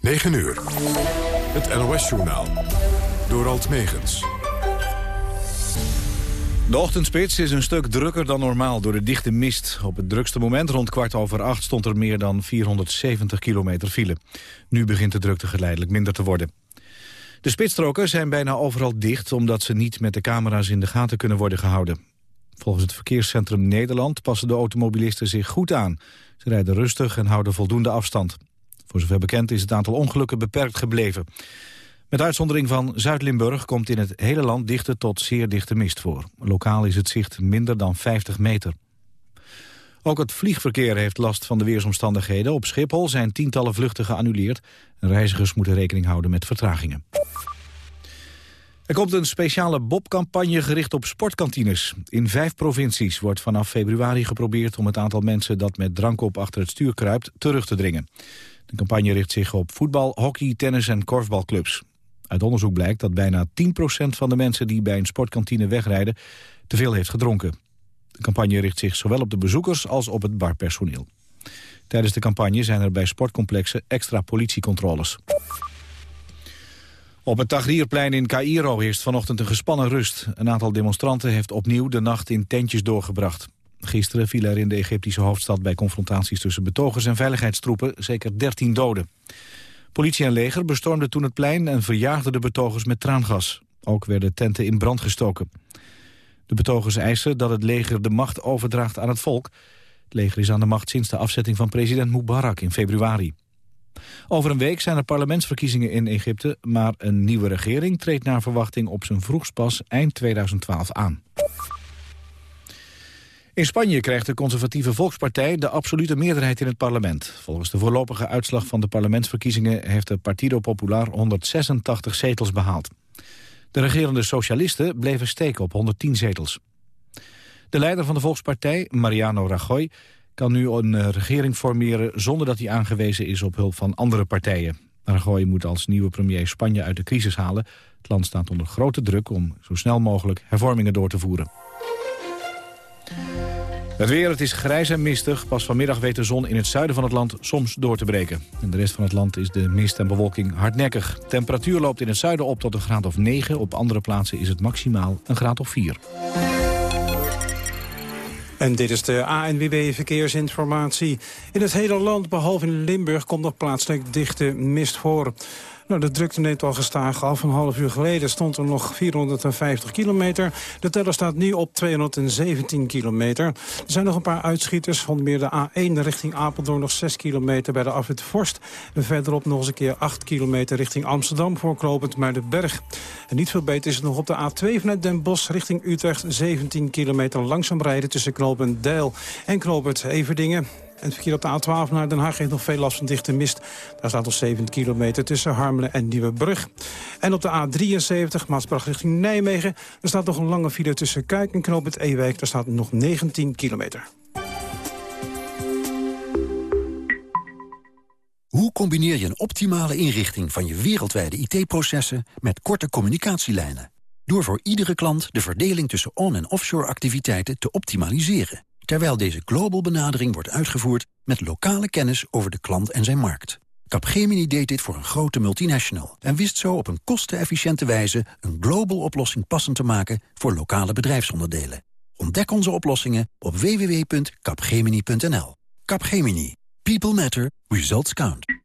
9 uur. Het NOS-journaal. Door Alt Megens. De ochtendspits is een stuk drukker dan normaal door de dichte mist. Op het drukste moment rond kwart over acht stond er meer dan 470 kilometer file. Nu begint de drukte geleidelijk minder te worden. De spitsstroken zijn bijna overal dicht omdat ze niet met de camera's in de gaten kunnen worden gehouden. Volgens het verkeerscentrum Nederland passen de automobilisten zich goed aan. Ze rijden rustig en houden voldoende afstand. Voor zover bekend is het aantal ongelukken beperkt gebleven. Met uitzondering van Zuid-Limburg komt in het hele land dichte tot zeer dichte mist voor. Lokaal is het zicht minder dan 50 meter. Ook het vliegverkeer heeft last van de weersomstandigheden. Op Schiphol zijn tientallen vluchten geannuleerd. Reizigers moeten rekening houden met vertragingen. Er komt een speciale Bob-campagne gericht op sportkantines. In vijf provincies wordt vanaf februari geprobeerd om het aantal mensen dat met drank op achter het stuur kruipt terug te dringen. De campagne richt zich op voetbal, hockey, tennis en korfbalclubs. Uit onderzoek blijkt dat bijna 10% van de mensen die bij een sportkantine wegrijden te veel heeft gedronken. De campagne richt zich zowel op de bezoekers als op het barpersoneel. Tijdens de campagne zijn er bij sportcomplexen extra politiecontroles. Op het Tahrirplein in Cairo heerst vanochtend een gespannen rust. Een aantal demonstranten heeft opnieuw de nacht in tentjes doorgebracht. Gisteren viel er in de Egyptische hoofdstad bij confrontaties tussen betogers en veiligheidstroepen zeker 13 doden. Politie en leger bestormden toen het plein en verjaagden de betogers met traangas. Ook werden tenten in brand gestoken. De betogers eisen dat het leger de macht overdraagt aan het volk. Het leger is aan de macht sinds de afzetting van president Mubarak in februari. Over een week zijn er parlementsverkiezingen in Egypte... maar een nieuwe regering treedt naar verwachting op zijn vroegst pas eind 2012 aan. In Spanje krijgt de conservatieve Volkspartij de absolute meerderheid in het parlement. Volgens de voorlopige uitslag van de parlementsverkiezingen... heeft de Partido Popular 186 zetels behaald. De regerende socialisten bleven steken op 110 zetels. De leider van de Volkspartij, Mariano Rajoy kan nu een eh, regering formeren zonder dat hij aangewezen is op hulp van andere partijen. Rajoy moet als nieuwe premier Spanje uit de crisis halen. Het land staat onder grote druk om zo snel mogelijk hervormingen door te voeren. Het weer, het is grijs en mistig. Pas vanmiddag weet de zon in het zuiden van het land soms door te breken. In de rest van het land is de mist en bewolking hardnekkig. Temperatuur loopt in het zuiden op tot een graad of 9. Op andere plaatsen is het maximaal een graad of 4. En dit is de ANWB Verkeersinformatie. In het hele land, behalve in Limburg, komt nog plaatselijk dichte mist voor. Nou, de drukte neemt al gestaag af. Een half uur geleden stond er nog 450 kilometer. De teller staat nu op 217 kilometer. Er zijn nog een paar uitschieters. Onder meer de A1 richting Apeldoorn nog 6 kilometer bij de afwit Vorst. En verderop nog eens een keer 8 kilometer richting Amsterdam... voorklopend maar de berg. En niet veel beter is het nog op de A2 vanuit Den Bosch richting Utrecht. 17 kilometer langzaam rijden tussen knooppunt Deil en knooppunt Everdingen. En het verkeer op de A12 naar Den Haag heeft nog veel last van dichte mist. Daar staat al 7 kilometer tussen Harmelen en Nieuwebrug. En op de A73, Maasbracht richting Nijmegen... er staat nog een lange file tussen Kuik en Knoop het Ewijk. Daar staat nog 19 kilometer. Hoe combineer je een optimale inrichting van je wereldwijde IT-processen... met korte communicatielijnen? Door voor iedere klant de verdeling tussen on- en offshore activiteiten te optimaliseren terwijl deze global benadering wordt uitgevoerd met lokale kennis over de klant en zijn markt. Capgemini deed dit voor een grote multinational en wist zo op een kostenefficiënte wijze een global oplossing passend te maken voor lokale bedrijfsonderdelen. Ontdek onze oplossingen op www.capgemini.nl. Capgemini. People matter. Results count.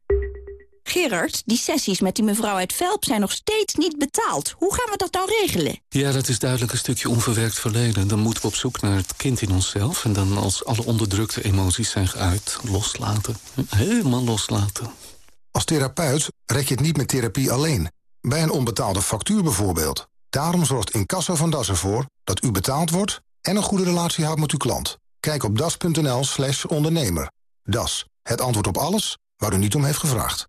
Gerard, die sessies met die mevrouw uit Velp zijn nog steeds niet betaald. Hoe gaan we dat nou regelen? Ja, dat is duidelijk een stukje onverwerkt verleden. Dan moeten we op zoek naar het kind in onszelf. En dan als alle onderdrukte emoties zijn geuit, loslaten. Helemaal loslaten. Als therapeut rek je het niet met therapie alleen. Bij een onbetaalde factuur bijvoorbeeld. Daarom zorgt Incasso van Das ervoor dat u betaald wordt... en een goede relatie houdt met uw klant. Kijk op das.nl slash ondernemer. Das, het antwoord op alles waar u niet om heeft gevraagd.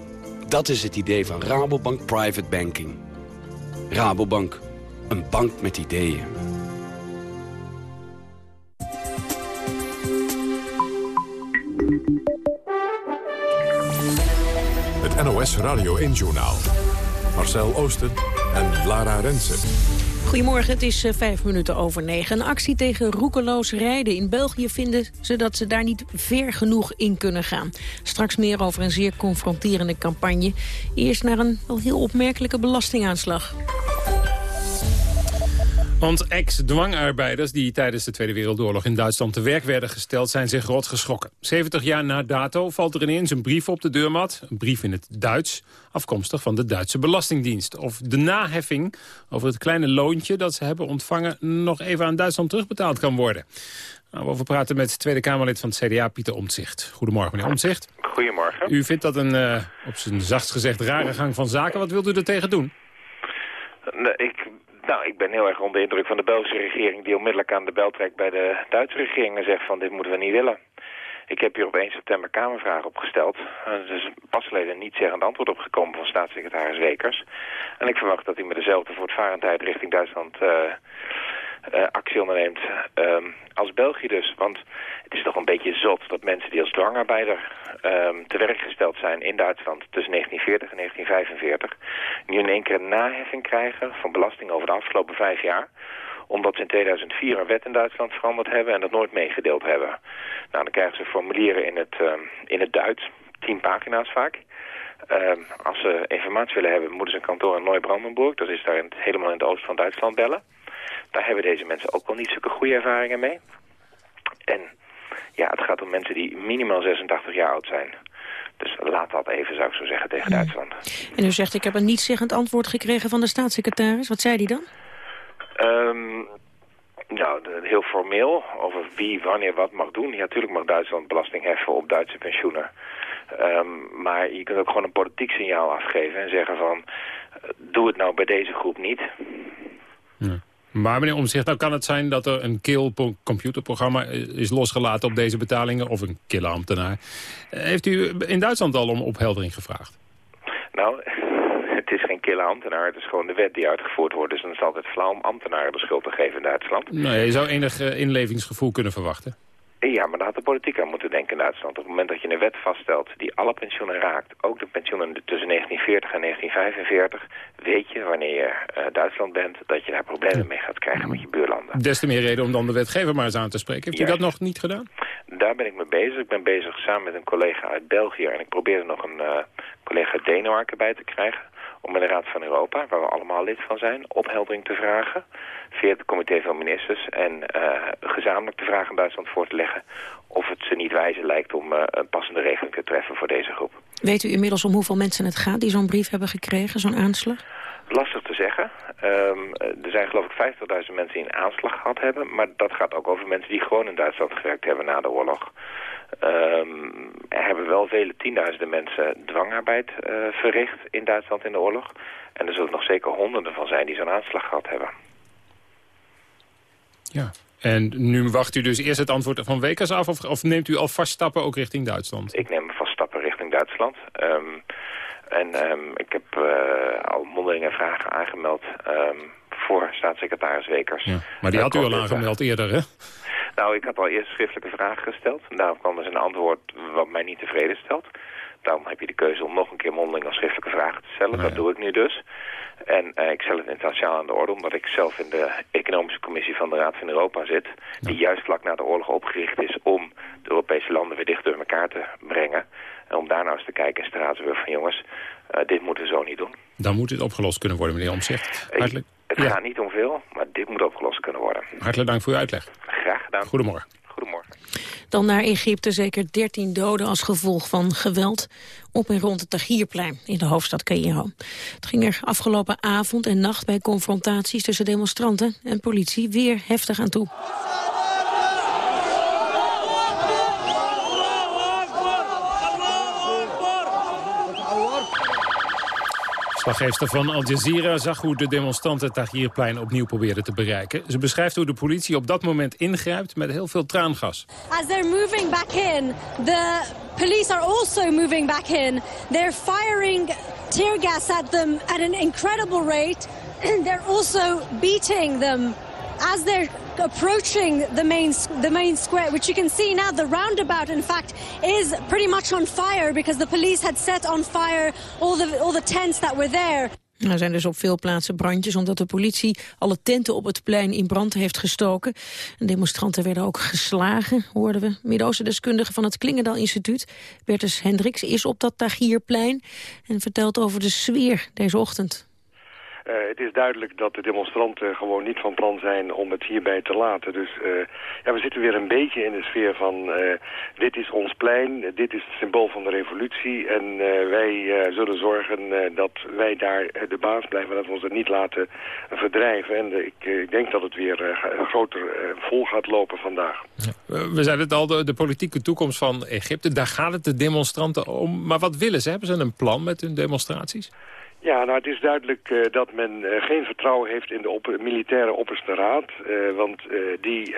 Dat is het idee van Rabobank Private Banking. Rabobank, een bank met ideeën. Het NOS Radio 1-journaal. Marcel Oosten en Lara Rensen. Goedemorgen, het is uh, vijf minuten over negen. Een actie tegen roekeloos rijden. In België vinden ze dat ze daar niet ver genoeg in kunnen gaan. Straks meer over een zeer confronterende campagne. Eerst naar een wel heel opmerkelijke belastingaanslag. Want ex-dwangarbeiders die tijdens de Tweede Wereldoorlog in Duitsland te werk werden gesteld, zijn zich rot geschrokken. 70 jaar na dato valt er ineens een brief op de deurmat, een brief in het Duits, afkomstig van de Duitse Belastingdienst. Of de naheffing over het kleine loontje dat ze hebben ontvangen nog even aan Duitsland terugbetaald kan worden. Nou, we over praten met Tweede Kamerlid van het CDA, Pieter Omtzigt. Goedemorgen, meneer Omtzigt. Goedemorgen. U vindt dat een, uh, op zijn zachtst gezegd, rare gang van zaken. Wat wilt u er tegen doen? Nee, ik nou, ik ben heel erg onder de indruk van de Belgische regering... die onmiddellijk aan de bel trekt bij de Duitse regering en zegt van dit moeten we niet willen. Ik heb hier op 1 september Kamervragen opgesteld. Er is pas geleden niet zeggend antwoord opgekomen van staatssecretaris Wekers. En ik verwacht dat hij met dezelfde voortvarendheid richting Duitsland... Uh, uh, actie onderneemt uh, als België dus. Want het is toch een beetje zot dat mensen die als dwangarbeider um, te werk gesteld zijn in Duitsland tussen 1940 en 1945 nu in één keer een naheffing krijgen van belasting over de afgelopen vijf jaar omdat ze in 2004 een wet in Duitsland veranderd hebben en dat nooit meegedeeld hebben. Nou, dan krijgen ze formulieren in het, uh, in het Duits, tien pagina's vaak. Als ze informatie willen hebben, moeten ze een kantoor in Neubrandenburg, dat is daar in helemaal in het oosten van Duitsland, bellen. Daar hebben deze mensen ook wel niet zulke goede ervaringen mee. En ja, het gaat om mensen die minimaal 86 jaar oud zijn. Dus laat dat even, zou ik zo zeggen, tegen Duitsland. En u zegt, ik heb een niet-zeggend antwoord gekregen van de staatssecretaris. Wat zei die dan? Um, nou, heel formeel over wie wanneer wat mag doen. Ja, natuurlijk mag Duitsland belasting heffen op Duitse pensioenen. Um, maar je kunt ook gewoon een politiek signaal afgeven en zeggen van... doe het nou bij deze groep niet. Ja. Maar meneer Omzicht, nou kan het zijn dat er een kill computerprogramma is losgelaten op deze betalingen, of een kille ambtenaar. Heeft u in Duitsland al om opheldering gevraagd? Nou, het is geen kille ambtenaar, het is gewoon de wet die uitgevoerd wordt. Dus dan is het altijd flauw om ambtenaren de schuld te geven in Duitsland. Nou, je zou enig inlevingsgevoel kunnen verwachten. Ja, maar daar had de politiek aan moeten denken in Duitsland. Op het moment dat je een wet vaststelt die alle pensioenen raakt, ook de pensioenen tussen 1940 en 1945, weet je wanneer je uh, Duitsland bent dat je daar problemen mee gaat krijgen met je buurlanden. Des te meer reden om dan de wetgever maar eens aan te spreken. Heeft Juist. u dat nog niet gedaan? Daar ben ik mee bezig. Ik ben bezig samen met een collega uit België en ik probeer er nog een uh, collega uit Denemarken bij te krijgen om in de Raad van Europa, waar we allemaal lid van zijn, opheldering te vragen via het comité van ministers en uh, gezamenlijk de vraag aan Duitsland voor te leggen of het ze niet wijze lijkt om uh, een passende regeling te treffen voor deze groep. Weet u inmiddels om hoeveel mensen het gaat die zo'n brief hebben gekregen, zo'n aanslag? Lastig te zeggen. Um, er zijn geloof ik 50.000 mensen die een aanslag gehad hebben, maar dat gaat ook over mensen die gewoon in Duitsland gewerkt hebben na de oorlog. Um, er hebben wel vele tienduizenden mensen dwangarbeid uh, verricht in Duitsland in de oorlog. En er zullen nog zeker honderden van zijn die zo'n aanslag gehad hebben. Ja, en nu wacht u dus eerst het antwoord van Wekers af... of, of neemt u alvast stappen ook richting Duitsland? Ik neem vast stappen richting Duitsland. Um, en um, ik heb uh, al mondelinge vragen aangemeld voor staatssecretaris Wekers. Ja, maar die had u al aangemeld eerder, hè? Nou, ik had al eerst schriftelijke vragen gesteld. Daarom kwam dus een antwoord wat mij niet tevreden stelt. Dan heb je de keuze om nog een keer mondeling als schriftelijke vragen te stellen. Dat doe ik nu dus. En uh, ik stel het internationaal aan de orde, omdat ik zelf in de economische commissie van de Raad van Europa zit. Ja. Die juist vlak na de oorlog opgericht is om de Europese landen weer dichter bij elkaar te brengen. En om daar nou eens te kijken in Straatsburg van jongens, uh, dit moeten we zo niet doen. Dan moet dit opgelost kunnen worden, meneer Omzicht. Hartelijk. Het ja. gaat niet om veel, maar dit moet opgelost kunnen worden. Hartelijk dank voor uw uitleg. Graag gedaan. Goedemorgen. Goedemorgen. Dan naar Egypte, zeker 13 doden als gevolg van geweld op en rond het Tahrirplein in de hoofdstad Cairo. Het ging er afgelopen avond en nacht bij confrontaties tussen demonstranten en politie weer heftig aan toe. Slaggeefster van Al Jazeera zag hoe de demonstranten het Tahrirplein opnieuw probeerden te bereiken. Ze beschrijft hoe de politie op dat moment ingrijpt met heel veel traangas. As they're moving back in, the police are also moving back in. They're firing tear gas at them at an incredible rate. they're also beating them as they're approaching the main the main square, which you can see now, the roundabout, in fact, is pretty much on fire because the police had set on fire all the all the tents that were there. Er zijn dus op veel plaatsen brandjes omdat de politie alle tenten op het plein in brand heeft gestoken. En demonstranten werden ook geslagen, hoorden we. Midden-Oosten-deskundige van het Klingendal Instituut, Bertus Hendricks, is op dat Tagierplein en vertelt over de sfeer deze ochtend. Uh, het is duidelijk dat de demonstranten gewoon niet van plan zijn om het hierbij te laten. Dus uh, ja, we zitten weer een beetje in de sfeer van uh, dit is ons plein, dit is het symbool van de revolutie. En wij zullen zorgen dat wij daar de baas blijven, dat we ons er niet laten verdrijven. En ik, ik, denk dat het weer groter vol gaat lopen vandaag. We zeiden het al, de, de, politieke toekomst van Egypte, daar gaat het de demonstranten om. Maar wat willen ze? Hebben ze een plan met hun demonstraties? Ja, nou het is duidelijk uh, dat men uh, geen vertrouwen heeft in de militaire opperste raad. Uh, want die,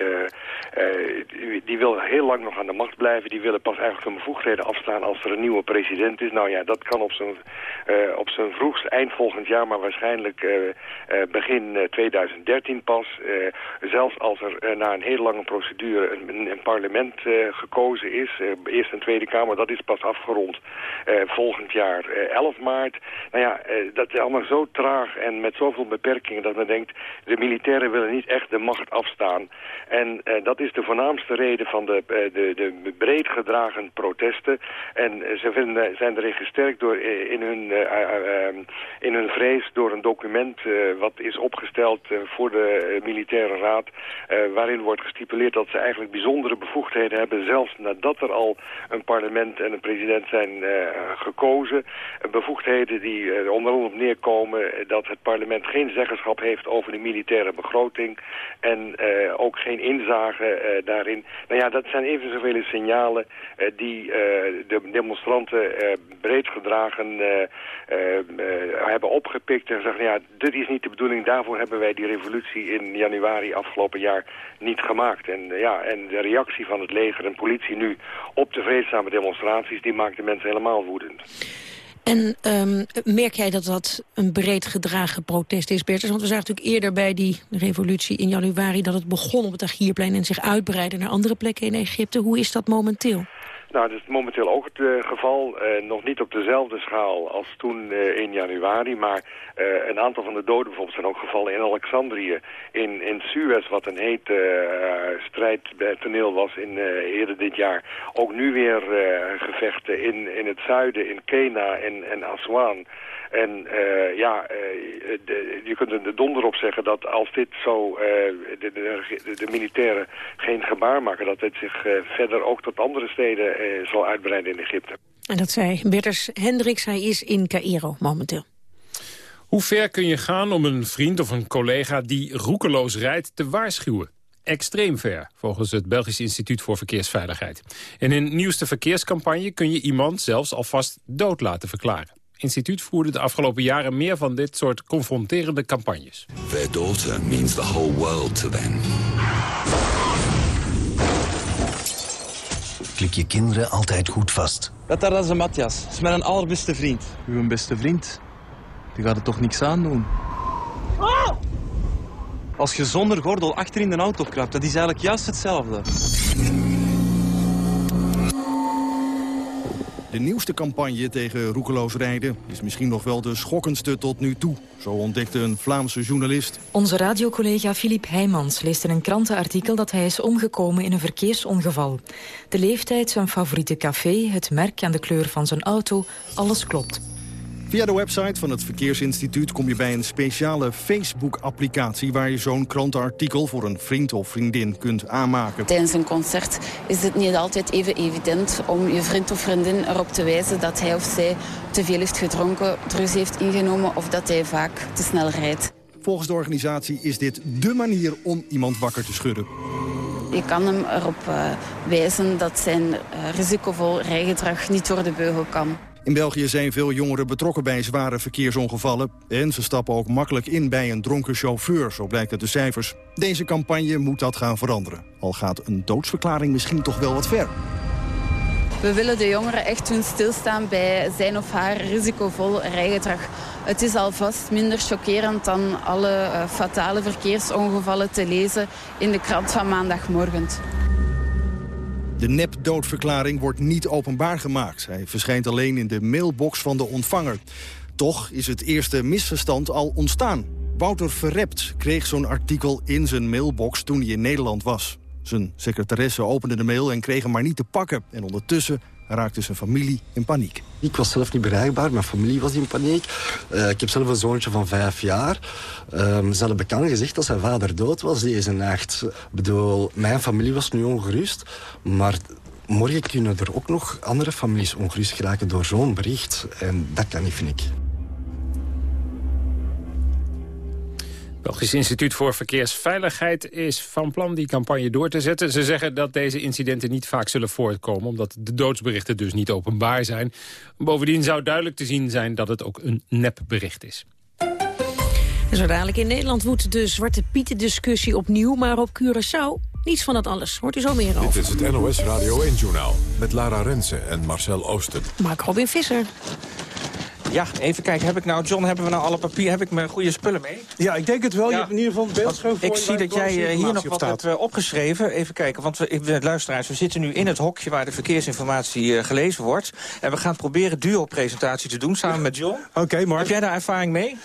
die, wil heel lang nog aan de macht blijven. Die willen pas eigenlijk hun bevoegdheden afstaan als er een nieuwe president is. Nou ja, dat kan op zijn, op vroegst eind volgend jaar, maar waarschijnlijk begin 2013 pas. zelfs als er na een hele lange procedure een, een parlement gekozen is. eerst een Tweede Kamer, dat is pas afgerond volgend jaar 11 maart. Nou ja, eh, dat is allemaal zo traag en met zoveel beperkingen dat men denkt... de militairen willen niet echt de macht afstaan. En uh, dat is de voornaamste reden van de, uh, de, de breed gedragen protesten. En ze vinden, zijn erin gesterkt door, in, hun, in hun vrees door een document... wat is opgesteld voor de militaire raad... waarin wordt gestipuleerd dat ze eigenlijk bijzondere bevoegdheden hebben... zelfs nadat er al een parlement en een president zijn gekozen. bevoegdheden die onder andere op neerkomen dat het parlement geen zeggenschap heeft over de militaire begroting en uh, ook geen inzage uh, daarin. Nou ja, dat zijn even zoveel signalen uh, die de demonstranten breed gedragen hebben opgepikt en zeggen, ja, dit is niet de bedoeling, daarvoor hebben wij die revolutie in januari afgelopen jaar niet gemaakt. En, ja, en de reactie van het leger en politie nu op de vreedzame demonstraties, die maakt de mensen helemaal woedend. En um, merk jij dat dat een breed gedragen protest is, Bertus? Want we zagen natuurlijk eerder bij die revolutie in januari... dat het begon op het Agierplein en zich uitbreidde naar andere plekken in Egypte. Hoe is dat momenteel? Nou, dat is momenteel ook het uh, geval. Uh, nog niet op dezelfde schaal als toen uh, in januari. Maar een aantal van de doden bijvoorbeeld zijn ook gevallen in Alexandrië. In, in Suez, wat een heet strijdtoneel was in, eerder dit jaar. Ook nu weer gevechten in, in het zuiden, in Kena en, en Aswan. En uh, ja, uh, de, je kunt er donder op zeggen dat als dit zo uh, de, de, de, militairen geen gebaar maken... dat het zich verder ook tot andere steden zal uitbreiden in Egypte. En dat zei Berters Hendricks, hij is in Cairo momenteel. Hoe ver kun je gaan om een vriend of een collega die roekeloos rijdt te waarschuwen? extreem ver, volgens het Belgisch Instituut voor Verkeersveiligheid. In een nieuwste verkeerscampagne kun je iemand zelfs alvast dood laten verklaren instituut voerde de afgelopen jaren meer van dit soort confronterende campagnes. Their daughter means the whole world to them. Klik je kinderen altijd goed vast. Dat daar is een Matthias. is mijn allerbeste vriend. Uw beste vriend? Die gaat er toch niks aan doen? Als je zonder gordel achter in de auto kruipt, dat is eigenlijk juist hetzelfde. De nieuwste campagne tegen roekeloos rijden is misschien nog wel de schokkendste tot nu toe. Zo ontdekte een Vlaamse journalist. Onze radiocollega Filip Heijmans leest in een krantenartikel dat hij is omgekomen in een verkeersongeval. De leeftijd, zijn favoriete café, het merk en de kleur van zijn auto, alles klopt. Via de website van het Verkeersinstituut kom je bij een speciale Facebook-applicatie... waar je zo'n krantenartikel voor een vriend of vriendin kunt aanmaken. Tijdens een concert is het niet altijd even evident om je vriend of vriendin erop te wijzen... dat hij of zij te veel heeft gedronken, drugs heeft ingenomen of dat hij vaak te snel rijdt. Volgens de organisatie is dit dé manier om iemand wakker te schudden. Je kan hem erop uh, wijzen dat zijn uh, risicovol rijgedrag niet door de beugel kan. In België zijn veel jongeren betrokken bij zware verkeersongevallen. En ze stappen ook makkelijk in bij een dronken chauffeur, zo blijkt uit de cijfers. Deze campagne moet dat gaan veranderen. Al gaat een doodsverklaring misschien toch wel wat ver. We willen de jongeren echt doen stilstaan bij zijn of haar risicovol rijgedrag. Het is alvast minder chockerend dan alle uh, fatale verkeersongevallen te lezen in de krant van maandagmorgen. De nepdoodverklaring wordt niet openbaar gemaakt. Hij verschijnt alleen in de mailbox van de ontvanger. Toch is het eerste misverstand al ontstaan. Wouter Verrept kreeg zo'n artikel in zijn mailbox toen hij in Nederland was. Zijn secretaresse opende de mail en kreeg hem maar niet te pakken. En ondertussen raakte zijn familie in paniek. Ik was zelf niet bereikbaar, mijn familie was in paniek. Uh, ik heb zelf een zoontje van vijf jaar. Um, ze hadden bekend gezegd dat zijn vader dood was deze nacht. Ik bedoel, mijn familie was nu ongerust, maar morgen kunnen er ook nog andere families ongerust geraken door zo'n bericht. En dat kan niet, vind ik. Belgisch Instituut voor Verkeersveiligheid is van plan die campagne door te zetten. Ze zeggen dat deze incidenten niet vaak zullen voorkomen... omdat de doodsberichten dus niet openbaar zijn. Bovendien zou duidelijk te zien zijn dat het ook een nepbericht is. En zo dadelijk in Nederland woedt de Zwarte Pieten discussie opnieuw... maar op Curaçao niets van dat alles. Hoort u zo meer over. Dit is het NOS Radio 1-journaal met Lara Rensen en Marcel Oosten. Mark Robin Visser. Ja, even kijken. Heb ik nou, John, hebben we nou alle papier? Heb ik mijn goede spullen mee? Ja, ik denk het wel. Je hebt in ieder geval een beeldscherm Ik zie dat jij eh, hier nog wat hebt uh, opgeschreven. Even kijken, want we, ik, luisteraars, we zitten nu in het hokje waar de verkeersinformatie uh, gelezen wordt. En we gaan proberen duo-presentatie te doen samen met John. Oké, okay, Mark. Heb jij daar ervaring mee?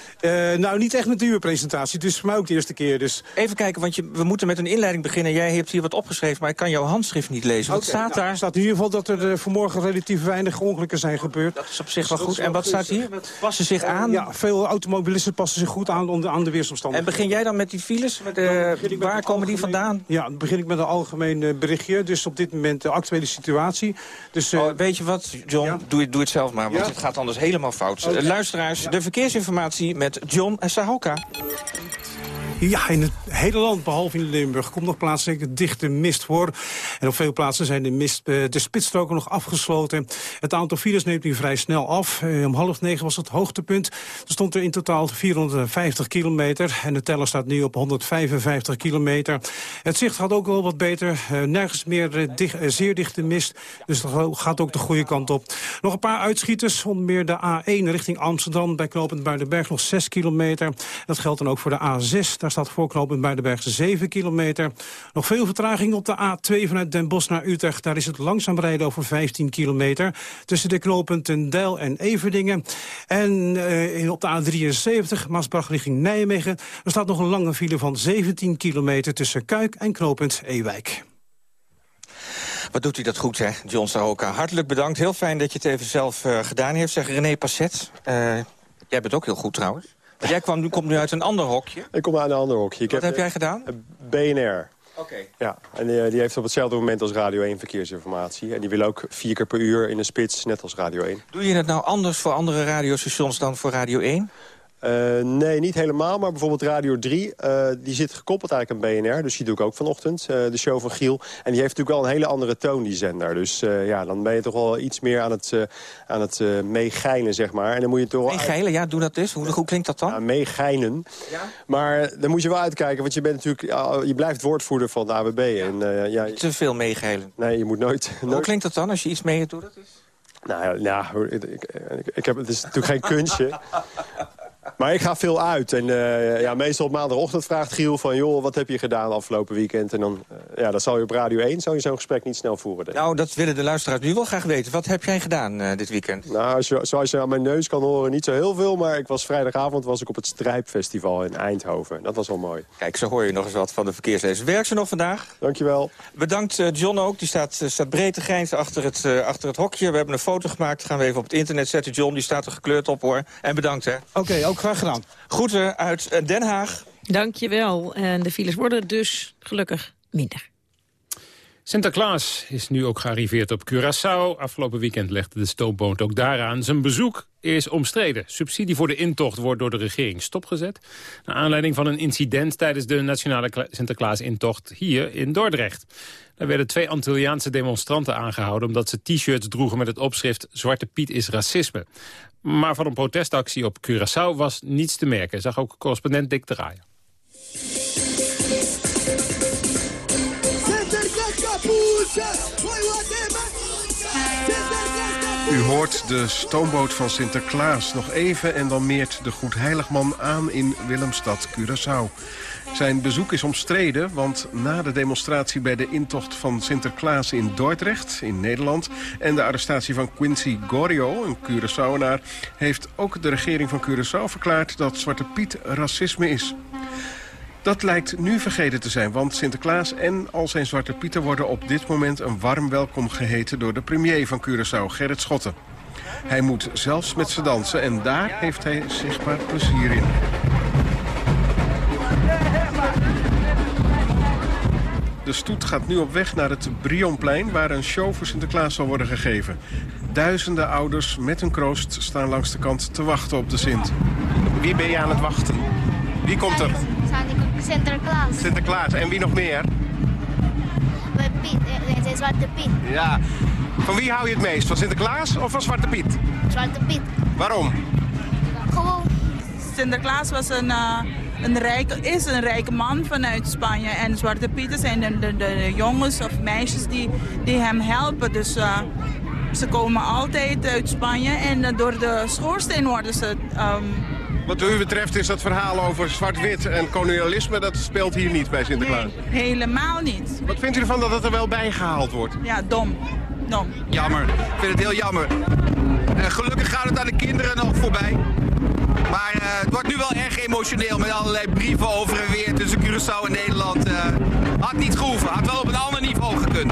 nou, niet echt met duo-presentatie. Het is voor mij ook de eerste keer. Dus. Even kijken, want je, we moeten met een inleiding beginnen. Jij hebt hier wat opgeschreven, maar ik kan jouw handschrift niet lezen. Wat staat nou, daar? Er staat in ieder geval dat er vanmorgen relatief weinig ongelukken zijn gebeurd. Dat is op zich wel goed. En wat staat hier? Passen zich aan? Ja, veel automobilisten passen zich goed aan aan de weersomstandigheden. En begin jij dan met die files? Met de, waar komen die vandaan? Ja, dan begin ik met een algemeen berichtje. Dus op dit moment de actuele situatie. Dus, oh, weet je wat, John? Ja? Doe, doe het zelf maar, want ja? het gaat anders helemaal fout. Okay. Luisteraars, ja. de verkeersinformatie met John Sahoka. Ja, in het hele land, behalve in Limburg, komt nog plaatselijk dichte mist voor. En op veel plaatsen zijn de, mist, de spitsstroken nog afgesloten. Het aantal files neemt nu vrij snel af. Om half negen was het hoogtepunt. Er stond er in totaal 450 kilometer. En de teller staat nu op 155 kilometer. Het zicht gaat ook wel wat beter. Nergens meer dicht, zeer dichte mist. Dus dat gaat ook de goede kant op. Nog een paar uitschieters. Onder meer de A1 richting Amsterdam. Bij Knopend Buidenberg nog 6 kilometer. Dat geldt dan ook voor de A6. Daar staat voorknopend bij de berg 7 kilometer. Nog veel vertraging op de A2 vanuit Den Bosch naar Utrecht. Daar is het langzaam rijden over 15 kilometer. Tussen de knooppunten Deil en Everdingen. En uh, op de A73 Maasbracht richting Nijmegen. Er staat nog een lange file van 17 kilometer tussen Kuik en knooppunt Ewijk. Wat doet u dat goed, hè, John Sahoka. Hartelijk bedankt. Heel fijn dat je het even zelf uh, gedaan heeft. Zeg René Passet. Uh, jij bent ook heel goed trouwens. Jij kwam, nu, komt nu uit een ander hokje. Ik kom uit een ander hokje. Ik Wat heb, heb jij gedaan? BNR. Okay. Ja, en die, die, heeft op hetzelfde moment als Radio 1 verkeersinformatie. En die wil ook vier keer per uur in de spits, net als Radio 1. Doe je het nou anders voor andere radiostations dan voor Radio 1? Uh, nee, niet helemaal. Maar bijvoorbeeld Radio 3, uh, die zit gekoppeld eigenlijk aan BNR. Dus die doe ik ook vanochtend, uh, de show van Giel. En die heeft natuurlijk wel een hele andere toon, die zender. Dus ja, dan ben je toch wel iets meer aan het, aan het meegeilen, zeg maar. En dan moet je toch meegeilen, ja, doe dat eens. Hoe, hoe klinkt dat dan? Ja, meegeinen. Ja? Maar dan moet je wel uitkijken, want je bent natuurlijk... je blijft woordvoerder van de AWB. Ja. En, ja, Te veel meegeilen. Nee, je moet nooit... Hoe nooit... klinkt dat dan, als je iets mee doet? Nou, nou ik, ik, ik heb, het is natuurlijk geen kunstje. Maar ik ga veel uit. En uh, ja, meestal op maandagochtend vraagt Giel van... joh, wat heb je gedaan afgelopen weekend? En dan, uh, ja, dat zal je op Radio 1 zou je zo'n gesprek niet snel voeren. Denk. Nou, dat willen de luisteraars nu wel graag weten. Wat heb jij gedaan uh, dit weekend? Nou, als je, zoals je aan mijn neus kan horen, niet zo heel veel. Maar ik was vrijdagavond was ik op het Strijpfestival in Eindhoven. Dat was wel mooi. Kijk, zo hoor je nog eens wat van de verkeerslezer. Werk ze nog vandaag? Dankjewel. Bedankt John ook. Die staat, staat breed te grijnzen achter het, achter het hokje. We hebben een foto gemaakt. gaan we even op het internet zetten. John, die staat er gekleurd op hoor. En bedankt hè. Oké, okay, ook graag gedaan. Groeten uit Den Haag. Dankjewel. En de files worden dus gelukkig minder. Sinterklaas is nu ook gearriveerd op Curaçao. Afgelopen weekend legde de stoomboot ook daaraan. Zijn bezoek is omstreden. Subsidie voor de intocht wordt door de regering stopgezet. Naar aanleiding van een incident tijdens de nationale Sinterklaas-intocht hier in Dordrecht. Daar werden twee Antilliaanse demonstranten aangehouden... omdat ze t-shirts droegen met het opschrift Zwarte Piet is racisme. Maar van een protestactie op Curaçao was niets te merken... zag ook correspondent Dick Draaien. U hoort de stoomboot van Sinterklaas nog even en dan meert de Goedheiligman aan in Willemstad, Curaçao. Zijn bezoek is omstreden, want na de demonstratie bij de intocht van Sinterklaas in Dordrecht in Nederland en de arrestatie van Quincy Gorio, een Curaçaoenaar, heeft ook de regering van Curaçao verklaard dat Zwarte Piet racisme is. Dat lijkt nu vergeten te zijn, want Sinterklaas en al zijn Zwarte Pieten... worden op dit moment een warm welkom geheten door de premier van Curaçao, Gerrit Schotten. Hij moet zelfs met ze dansen en daar heeft hij zichtbaar plezier in. De stoet gaat nu op weg naar het Brionplein... waar een show voor Sinterklaas zal worden gegeven. Duizenden ouders met hun kroost staan langs de kant te wachten op de Sint. Wie ben je aan het wachten? Wie komt er? Sinterklaas. Sinterklaas. En wie nog meer? Piet. Nee, Zwarte Piet. Ja. Van wie hou je het meest? Van Sinterklaas of van Zwarte Piet? Zwarte Piet. Waarom? Gewoon. Sinterklaas was een, uh, een rijke, is een rijke man vanuit Spanje. En Zwarte Pieten zijn de, de, de, jongens of meisjes die, die hem helpen. Dus uh, ze komen altijd uit Spanje. En uh, door de schoorsteen worden ze... Um, wat u betreft is dat verhaal over zwart-wit en kolonialisme... dat speelt hier niet bij Sinterklaas? Nee, helemaal niet. Wat vindt u ervan dat het er wel bij gehaald wordt? Ja, dom. Dom. Jammer. Ik vind het heel jammer. Uh, gelukkig gaat het aan de kinderen nog voorbij. Maar uh, het wordt nu wel erg emotioneel met allerlei brieven over en weer tussen Curaçao en Nederland. Uh, had niet gehoeven. Had wel op een ander niveau gekund.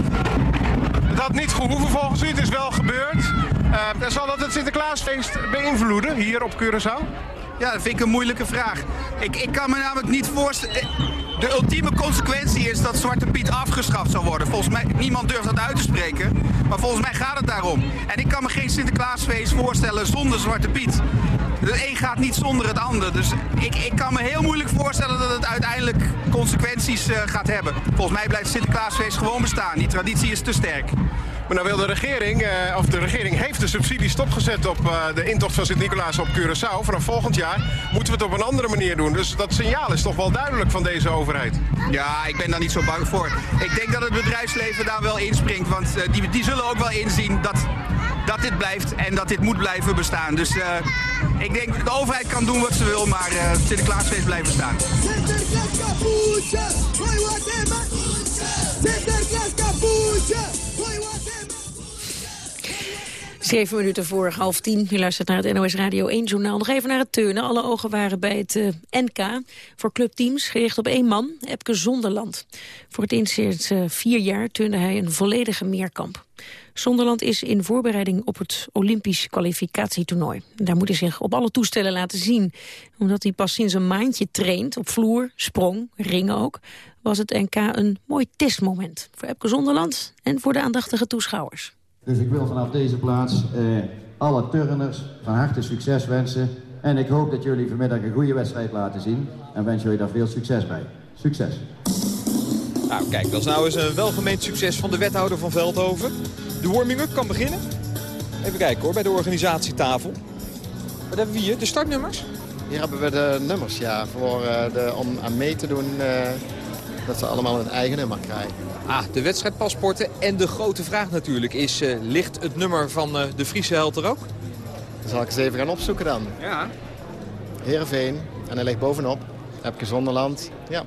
Het had niet gehoeven volgens u. Het is wel gebeurd. Uh, zal dat het Sinterklaasfeest beïnvloeden hier op Curaçao? Ja, dat vind ik een moeilijke vraag. Ik, ik kan me namelijk niet voorstellen... De ultieme consequentie is dat Zwarte Piet afgeschaft zal worden. Volgens mij, niemand durft dat uit te spreken. Maar volgens mij gaat het daarom. En ik kan me geen Sinterklaasfeest voorstellen zonder Zwarte Piet. De een gaat niet zonder het ander. Dus ik, ik kan me heel moeilijk voorstellen dat het uiteindelijk consequenties uh, gaat hebben. Volgens mij blijft het Sinterklaasfeest gewoon bestaan. Die traditie is te sterk. Maar nou wil de regering, eh, of de regering heeft de subsidie stopgezet op uh, de intocht van Sint-Nicolaas op Curaçao. Vanaf volgend jaar moeten we het op een andere manier doen. Dus dat signaal is toch wel duidelijk van deze overheid. Ja, ik ben daar niet zo bang voor. Ik denk dat het bedrijfsleven daar wel inspringt. Want uh, die, die zullen ook wel inzien dat, dat dit blijft en dat dit moet blijven bestaan. Dus ik denk dat de overheid kan doen wat ze wil, maar Sinterklaasfeest blijft bestaan. Sinterklaas capucha, Sinterklaas capucha. Zeven minuten voor half tien. U luistert naar het NOS Radio 1 journaal. Nog even naar het turnen. Alle ogen waren bij het uh, NK voor clubteams gericht op één man, Epke Zonderland. Voor het eerst sinds uh, vier jaar turnde hij een volledige meerkamp. Zonderland is in voorbereiding op het Olympisch kwalificatietoernooi. Daar moet hij zich op alle toestellen laten zien. Omdat hij pas sinds een maandje traint op vloer, sprong, ringen ook... was het NK een mooi testmoment voor Epke Zonderland en voor de aandachtige toeschouwers. Dus ik wil vanaf deze plaats eh, alle turners van harte succes wensen. En ik hoop dat jullie vanmiddag een goede wedstrijd laten zien. En wens jullie daar veel succes bij. Succes. Nou, kijk, dat is nou eens een welgemeend succes van de wethouder van Veldhoven. De warming-up kan beginnen. Even kijken hoor, bij de organisatietafel. Wat hebben we hier? De startnummers? Hier hebben we de nummers, ja, voor, uh, de, om aan mee te doen uh, dat ze allemaal een eigen nummer krijgen. Ah, de wedstrijdpaspoorten. En de grote vraag natuurlijk is, uh, ligt het nummer van uh, de Friese held er ook? Dan zal ik eens even gaan opzoeken dan. Ja. Heerenveen. En hij ligt bovenop. Epke Zonderland. Ja.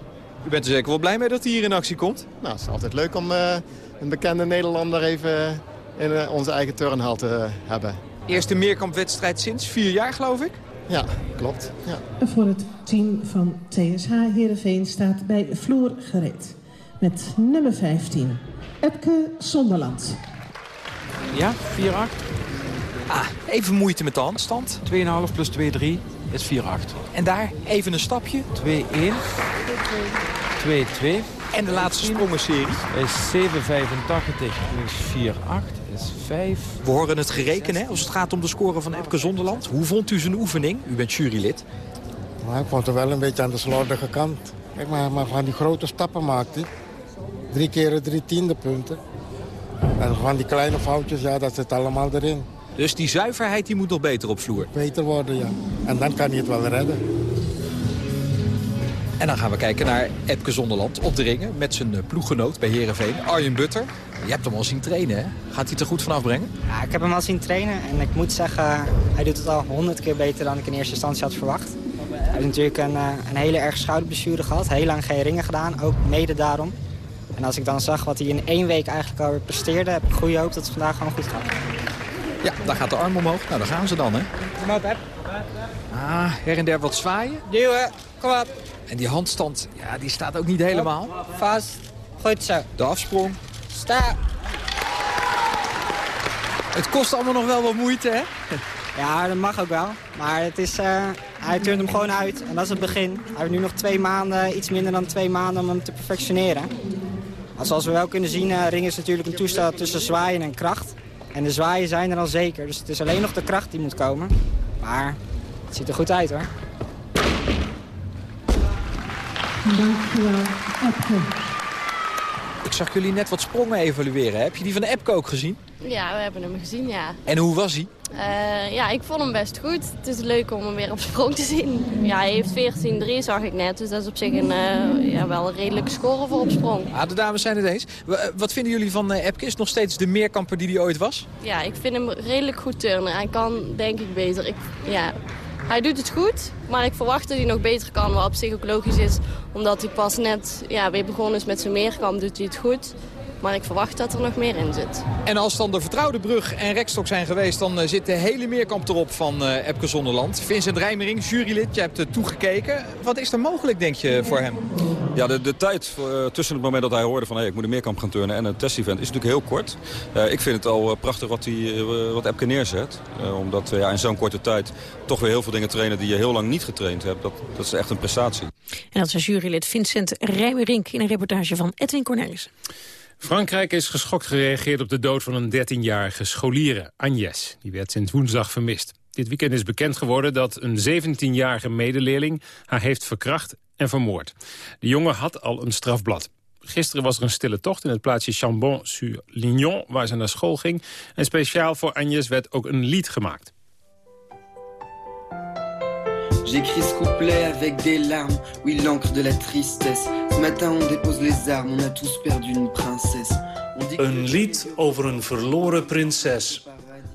U bent er zeker wel blij mee dat hij hier in actie komt? Nou, het is altijd leuk om uh, een bekende Nederlander even in uh, onze eigen turnhal te hebben. Eerste meerkampwedstrijd sinds vier jaar, geloof ik? Ja, klopt. Ja. Voor het team van TSH Heerenveen staat bij Floor gereed. Met nummer 15, Epke Zonderland. Ja, 4-8. Ah, even moeite met de handstand. 2,5 plus 2,3 is 4-8. En daar even een stapje. 2-1. 2-2. En de laatste sprongenserie? Is 7,85 plus 4,8 is 5. We horen het gerekenen als het gaat om de score van Epke Zonderland. Hoe vond u zijn oefening? U bent jurylid. Maar ik vond het wel een beetje aan de slordige kant. Kijk maar, maar van die grote stappen maakt hij. Drie keer drie tiende punten. En van die kleine foutjes, ja, dat zit allemaal erin. Dus die zuiverheid die moet nog beter op vloer? Beter worden, ja. En dan kan hij het wel redden. En dan gaan we kijken naar Epke Zonderland op de ringen... met zijn eh, ploeggenoot bij Herenveen, Arjen Butter. Je hebt hem al zien trainen, hè? Gaat hij het er goed vanaf brengen? Ja, ik heb hem al zien trainen en ik moet zeggen... hij doet het al honderd keer beter dan ik in eerste instantie had verwacht. Hij heeft natuurlijk een, eh, een hele erg schouderblessure gehad. Heel lang geen ringen gedaan, ook mede daarom. En als ik dan zag wat hij in één week eigenlijk alweer presteerde... heb ik goede hoop dat het vandaag gewoon goed gaat. Ja, daar gaat de arm omhoog. Nou, daar gaan ze dan, hè? Kom op, Ep. Ah, her en der wat zwaaien. Duwen, kom op. En die handstand, ja, die staat ook niet helemaal. Vast. Goed zo. De afsprong. Sta. Het kost allemaal nog wel wat moeite, hè? Ja, dat mag ook wel. Maar het is, uh, hij turnt hem gewoon uit. En dat is het begin. Hij heeft nu nog twee maanden, iets minder dan twee maanden om hem te perfectioneren. Zoals we wel kunnen zien, uh, ring is natuurlijk een toestel tussen zwaaien en kracht. En de zwaaien zijn er al zeker. Dus het is alleen nog de kracht die moet komen. Maar het ziet er goed uit, hoor. Dankjewel, Epke. Ik zag jullie net wat sprongen evalueren. Heb je die van Epke ook gezien? Ja, we hebben hem gezien, ja. En hoe was hij? Uh, ja, ik vond hem best goed. Het is leuk om hem weer op sprong te zien. Ja, hij heeft 14-3 zag ik net, dus dat is op zich een, uh, ja, wel een redelijke score voor op sprong. Ah, de dames zijn het eens. Wat vinden jullie van uh, Epke? Is nog steeds de meerkamper die hij ooit was? Ja, ik vind hem redelijk goed turnen. Hij kan denk ik beter. Ik, ja, hij doet het goed, maar ik verwacht dat hij nog beter kan, wat op zich ook logisch is. Omdat hij pas net ja, weer begonnen is met zijn meerkamp, doet hij het goed. Maar ik verwacht dat er nog meer in zit. En als dan de vertrouwde brug en rekstok zijn geweest... dan uh, zit de hele meerkamp erop van uh, Epke Zonderland. Vincent Rijmering, jurylid, je hebt uh, toegekeken. Wat is er mogelijk, denk je, voor hem? Ja, de, de tijd tussen het moment dat hij hoorde van... Hey, ik moet een meerkamp gaan turnen en een testevent is natuurlijk heel kort. ik vind het al prachtig wat, hij, wat Epke neerzet. omdat ja, in zo'n korte tijd toch weer heel veel dingen trainen... die je heel lang niet getraind hebt. Dat, dat is echt een prestatie. En dat is jurylid Vincent Rijmering in een reportage van Edwin Cornelissen. Frankrijk is geschokt gereageerd op de dood van een 13-jarige scholiere, Agnes. Die werd sinds woensdag vermist. Dit weekend is bekend geworden dat een 17-jarige medeleerling haar heeft verkracht en vermoord. De jongen had al een strafblad. Gisteren was er een stille tocht in het plaatsje Chambon-sur-Lignon... waar ze naar school ging. En speciaal voor Agnes werd ook een lied gemaakt. J'écris ce couplet avec des larmes, oui l'encre de la tristesse. Ce matin on dépose les armes, on a tous perdu une princesse. Een lied over een verloren prinses.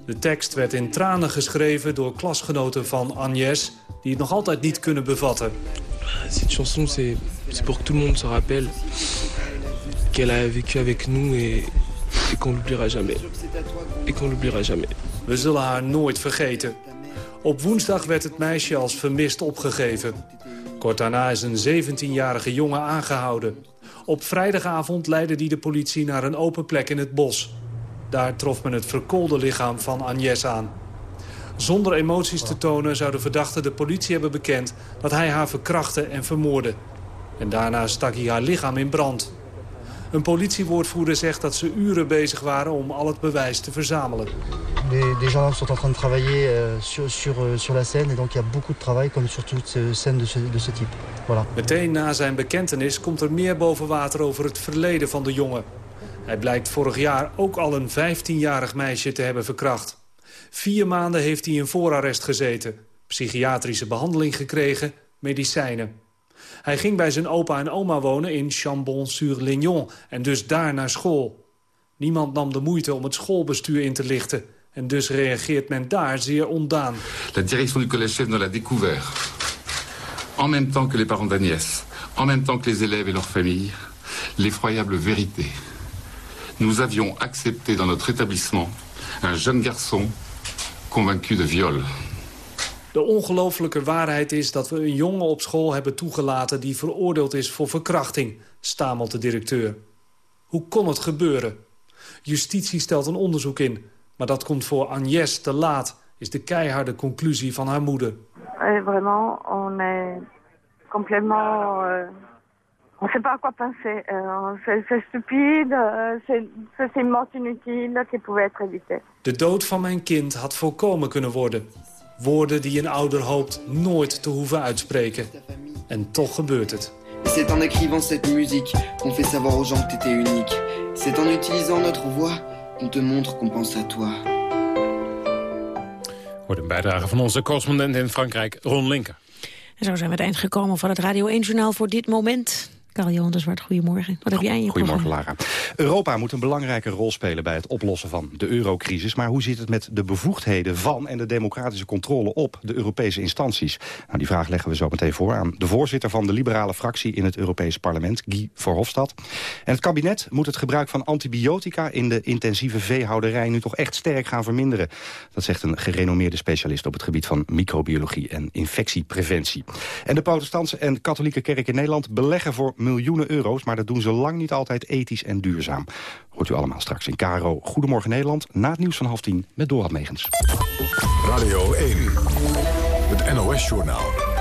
De tekst werd in tranen geschreven door klasgenoten van Agnès... die het nog altijd niet kunnen bevatten. Cette chanson, c'est pour que tout le monde se rappelle qu'elle a vécu avec nous et, et qu'on l'oubliera jamais. Et qu'on l'oubliera jamais. We zullen haar nooit vergeten. Op woensdag werd het meisje als vermist opgegeven. Kort daarna is een 17-jarige jongen aangehouden. Op vrijdagavond leidde die de politie naar een open plek in het bos. Daar trof men het verkoolde lichaam van Agnes aan. Zonder emoties te tonen zou de verdachte de politie hebben bekend... dat hij haar verkrachtte en vermoordde. En daarna stak hij haar lichaam in brand. Een politiewoordvoerder zegt dat ze uren bezig waren om al het bewijs te verzamelen. Les, des gens sont en train de travailler euh, sur, sur, euh, sur la scène et donc il y a beaucoup de travail comme sur toute scène de ce, de ce type. Voilà. Meteen na zijn bekentenis komt er meer boven water over het verleden van de jongen. Hij blijkt vorig jaar ook al een 15-jarig meisje te hebben verkracht. Vier maanden heeft hij in voorarrest gezeten. Psychiatrische behandeling gekregen, medicijnen. Hij ging bij zijn opa en oma wonen in Chambon-sur-Lignon en dus daar naar school. Niemand nam de moeite om het schoolbestuur in te lichten. En dus reageert men daar zeer ondaan. La direction du collège chef ne l'a découvert. en même temps que les parents d'Agnès, en même temps que les élèves et leurs familles, l'effroyable vérité. Nous avions accepté dans notre établissement un jeune garçon convaincu de viol. De ongelofelijke waarheid is dat we een jongen op school hebben toegelaten... die veroordeeld is voor verkrachting, stamelt de directeur. Hoe kon het gebeuren? Justitie stelt een onderzoek in. Maar dat komt voor Agnès te laat, is de keiharde conclusie van haar moeder. Et vraiment, on est complètement... euh, on sait pas à quoi penser. Euh, c'est stupide, euh, c'est une mort inutile qui pouvait être évitée. De dood van mijn kind had voorkomen kunnen worden. Woorden die een ouder hoopt nooit te hoeven uitspreken. En toch gebeurt het. Et c'est en écrivant cette musique qu'on fait savoir aux gens que t'étais unique. C'est en utilisant notre voix qu'on te montre qu'on pense à toi. Wordt een bijdrage van onze correspondent in Frankrijk, Ron Linker. En zo zijn we het eind gekomen van het Radio 1-journaal voor dit moment. Karel-Johan de goedemorgen. Wat heb jij in je Goedemorgen? Lara. Europa moet een belangrijke rol spelen bij het oplossen van de eurocrisis. Maar hoe zit het met de bevoegdheden van en de democratische controle op de Europese instanties? Nou, die vraag leggen we zo meteen voor aan de voorzitter van de liberale fractie in het Europese parlement, Guy Verhofstadt. En het kabinet moet het gebruik van antibiotica in de intensieve veehouderij nu toch echt sterk gaan verminderen. Dat zegt een gerenommeerde specialist op het gebied van microbiologie en infectiepreventie. En de protestantse en katholieke kerk in Nederland beleggen voor miljoenen euro's, maar dat doen ze lang niet altijd ethisch en duurzaam. Hoort u allemaal straks in Caro. Goedemorgen Nederland, na het nieuws van half tien met Dorad Megens. Radio 1, het NOS-journaal.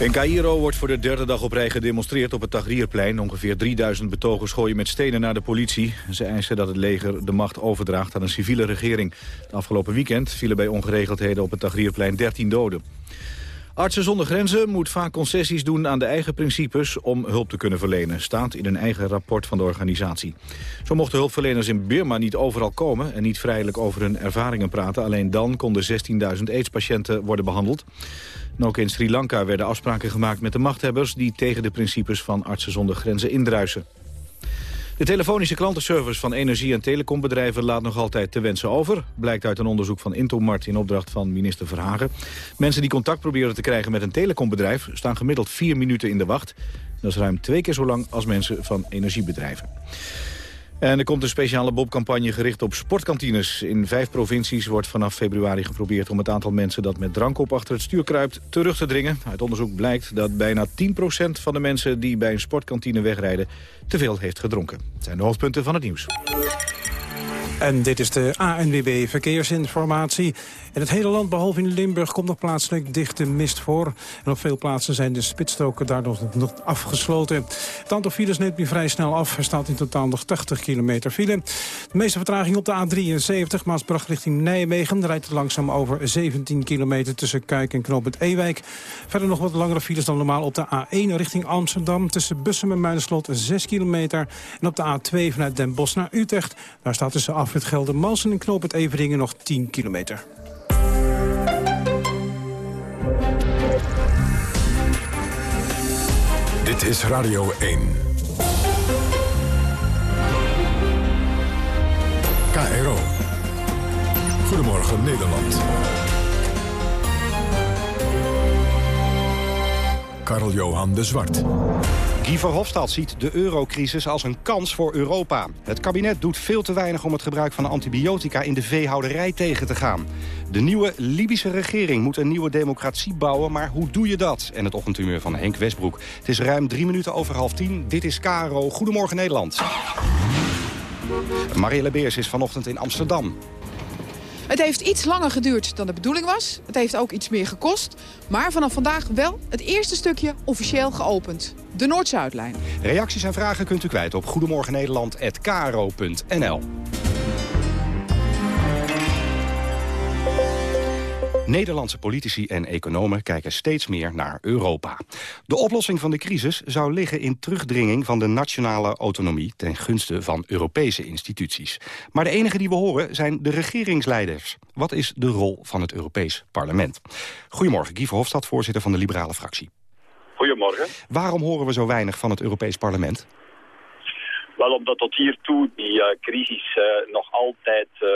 In Cairo wordt voor de derde dag op rij gedemonstreerd op het Tahrirplein. Ongeveer 3000 betogers gooien met stenen naar de politie. Ze eisen dat het leger de macht overdraagt aan een civiele regering. Het afgelopen weekend vielen bij ongeregeldheden op het Tahrirplein 13 doden. Artsen zonder grenzen moet vaak concessies doen aan de eigen principes om hulp te kunnen verlenen, staat in een eigen rapport van de organisatie. Zo mochten hulpverleners in Burma niet overal komen en niet vrijelijk over hun ervaringen praten. Alleen dan konden 16.000 AIDS-patiënten worden behandeld. Ook in Sri Lanka werden afspraken gemaakt met de machthebbers die tegen de principes van Artsen zonder grenzen indruisen. De telefonische klantenservice van energie- en telecombedrijven laat nog altijd te wensen over. Blijkt uit een onderzoek van Intomart in opdracht van minister Verhagen. Mensen die contact proberen te krijgen met een telecombedrijf... staan gemiddeld vier minuten in de wacht. Dat is ruim twee keer zo lang als mensen van energiebedrijven. En er komt een speciale bobcampagne gericht op sportkantines. In vijf provincies wordt vanaf februari geprobeerd om het aantal mensen dat met drank op achter het stuur kruipt terug te dringen. Uit onderzoek blijkt dat bijna 10% van de mensen die bij een sportkantine wegrijden te veel heeft gedronken. Het zijn de hoofdpunten van het nieuws. En dit is de ANWB Verkeersinformatie. In het hele land, behalve in Limburg, komt nog plaatselijk dichte mist voor. En op veel plaatsen zijn de spitsstroken daardoor nog afgesloten. Het aantal files neemt nu vrij snel af. Er staat in totaal nog 80 kilometer file. De meeste vertraging op de A73, Maasbracht richting Nijmegen... rijdt het langzaam over 17 kilometer tussen Kuik en Knoop het Ewijk. Verder nog wat langere files dan normaal op de A1 richting Amsterdam... tussen Bussum en Muidenslot 6 kilometer. En op de A2 vanuit Den Bosch naar Utrecht... daar staat tussen afrit Geldermalsen en Knoop het Everdingen nog 10 kilometer. Dit is Radio 1. KRO. Goedemorgen Nederland. Karl-Johan de Zwart. Guy Verhofstadt ziet de eurocrisis als een kans voor Europa. Het kabinet doet veel te weinig om het gebruik van antibiotica in de veehouderij tegen te gaan. De nieuwe Libische regering moet een nieuwe democratie bouwen, maar hoe doe je dat? En het ochtendhumeur van Henk Westbroek. Het is ruim drie minuten over half tien. Dit is Caro. Goedemorgen Nederland. Marielle Beers is vanochtend in Amsterdam. Het heeft iets langer geduurd dan de bedoeling was. Het heeft ook iets meer gekost. Maar vanaf vandaag wel het eerste stukje officieel geopend. De Noord-Zuidlijn. Reacties en vragen kunt u kwijt op goedemorgennederland.kro.nl. Nederlandse politici en economen kijken steeds meer naar Europa. De oplossing van de crisis zou liggen in terugdringing van de nationale autonomie ten gunste van Europese instituties. Maar de enige die we horen zijn de regeringsleiders. Wat is de rol van het Europees Parlement? Goedemorgen, Guy Verhofstadt, voorzitter van de Liberale Fractie. Goedemorgen. Waarom horen we zo weinig van het Europees Parlement? Wel omdat tot hiertoe die uh, crisis uh, nog altijd uh,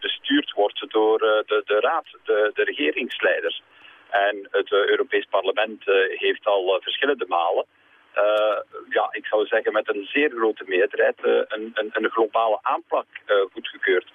bestuurd wordt door de, de raad, de, de regeringsleiders. En het Europees Parlement heeft al verschillende malen ja, ik zou zeggen met een zeer grote meerderheid een, een, een, globale aanpak goedgekeurd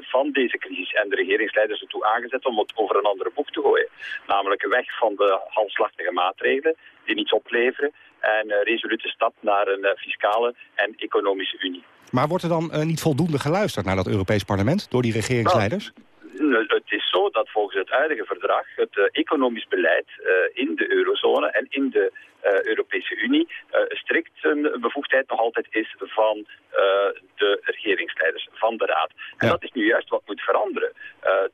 van deze crisis. En de regeringsleiders ertoe aangezet om het over een andere boek te gooien. Namelijk weg van de halfslachtige maatregelen die niets opleveren en resolute stap naar een fiscale en economische unie. Maar wordt er dan niet voldoende geluisterd naar dat Europees parlement door die regeringsleiders? Nou, het is zo dat volgens het huidige verdrag het economisch beleid in de eurozone en in de Europese Unie uh, strikt een bevoegdheid nog altijd is van uh, de regeringsleiders, van de Raad. En ja. dat is nu juist wat moet veranderen.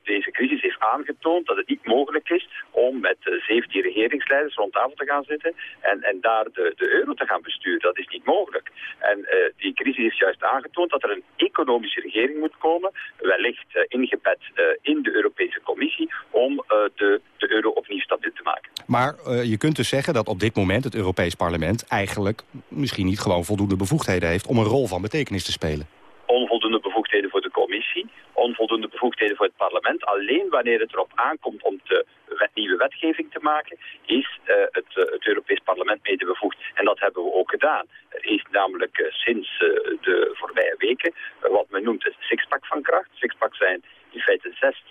deze crisis heeft aangetoond dat het niet mogelijk is om met 17 regeringsleiders rond tafel te gaan zitten en, en daar de, de euro te gaan besturen. Dat is niet mogelijk. En die crisis heeft juist aangetoond dat er een economische regering moet komen, wellicht ingebed in de Europese Commissie, om de, de euro opnieuw stabiel te maken. Maar je kunt dus zeggen dat op dit moment het Europees Parlement, eigenlijk misschien niet gewoon voldoende bevoegdheden heeft om een rol van betekenis te spelen. Onvoldoende bevoegdheden voor de commissie, onvoldoende bevoegdheden voor het parlement. Alleen wanneer het erop aankomt om te wet, nieuwe wetgeving te maken, is uh, het, uh, het, Europees Parlement mede bevoegd. En dat hebben we ook gedaan. Er is namelijk uh, sinds de voorbije weken wat men noemt het sixpack van kracht. Sixpack zijn in feite zes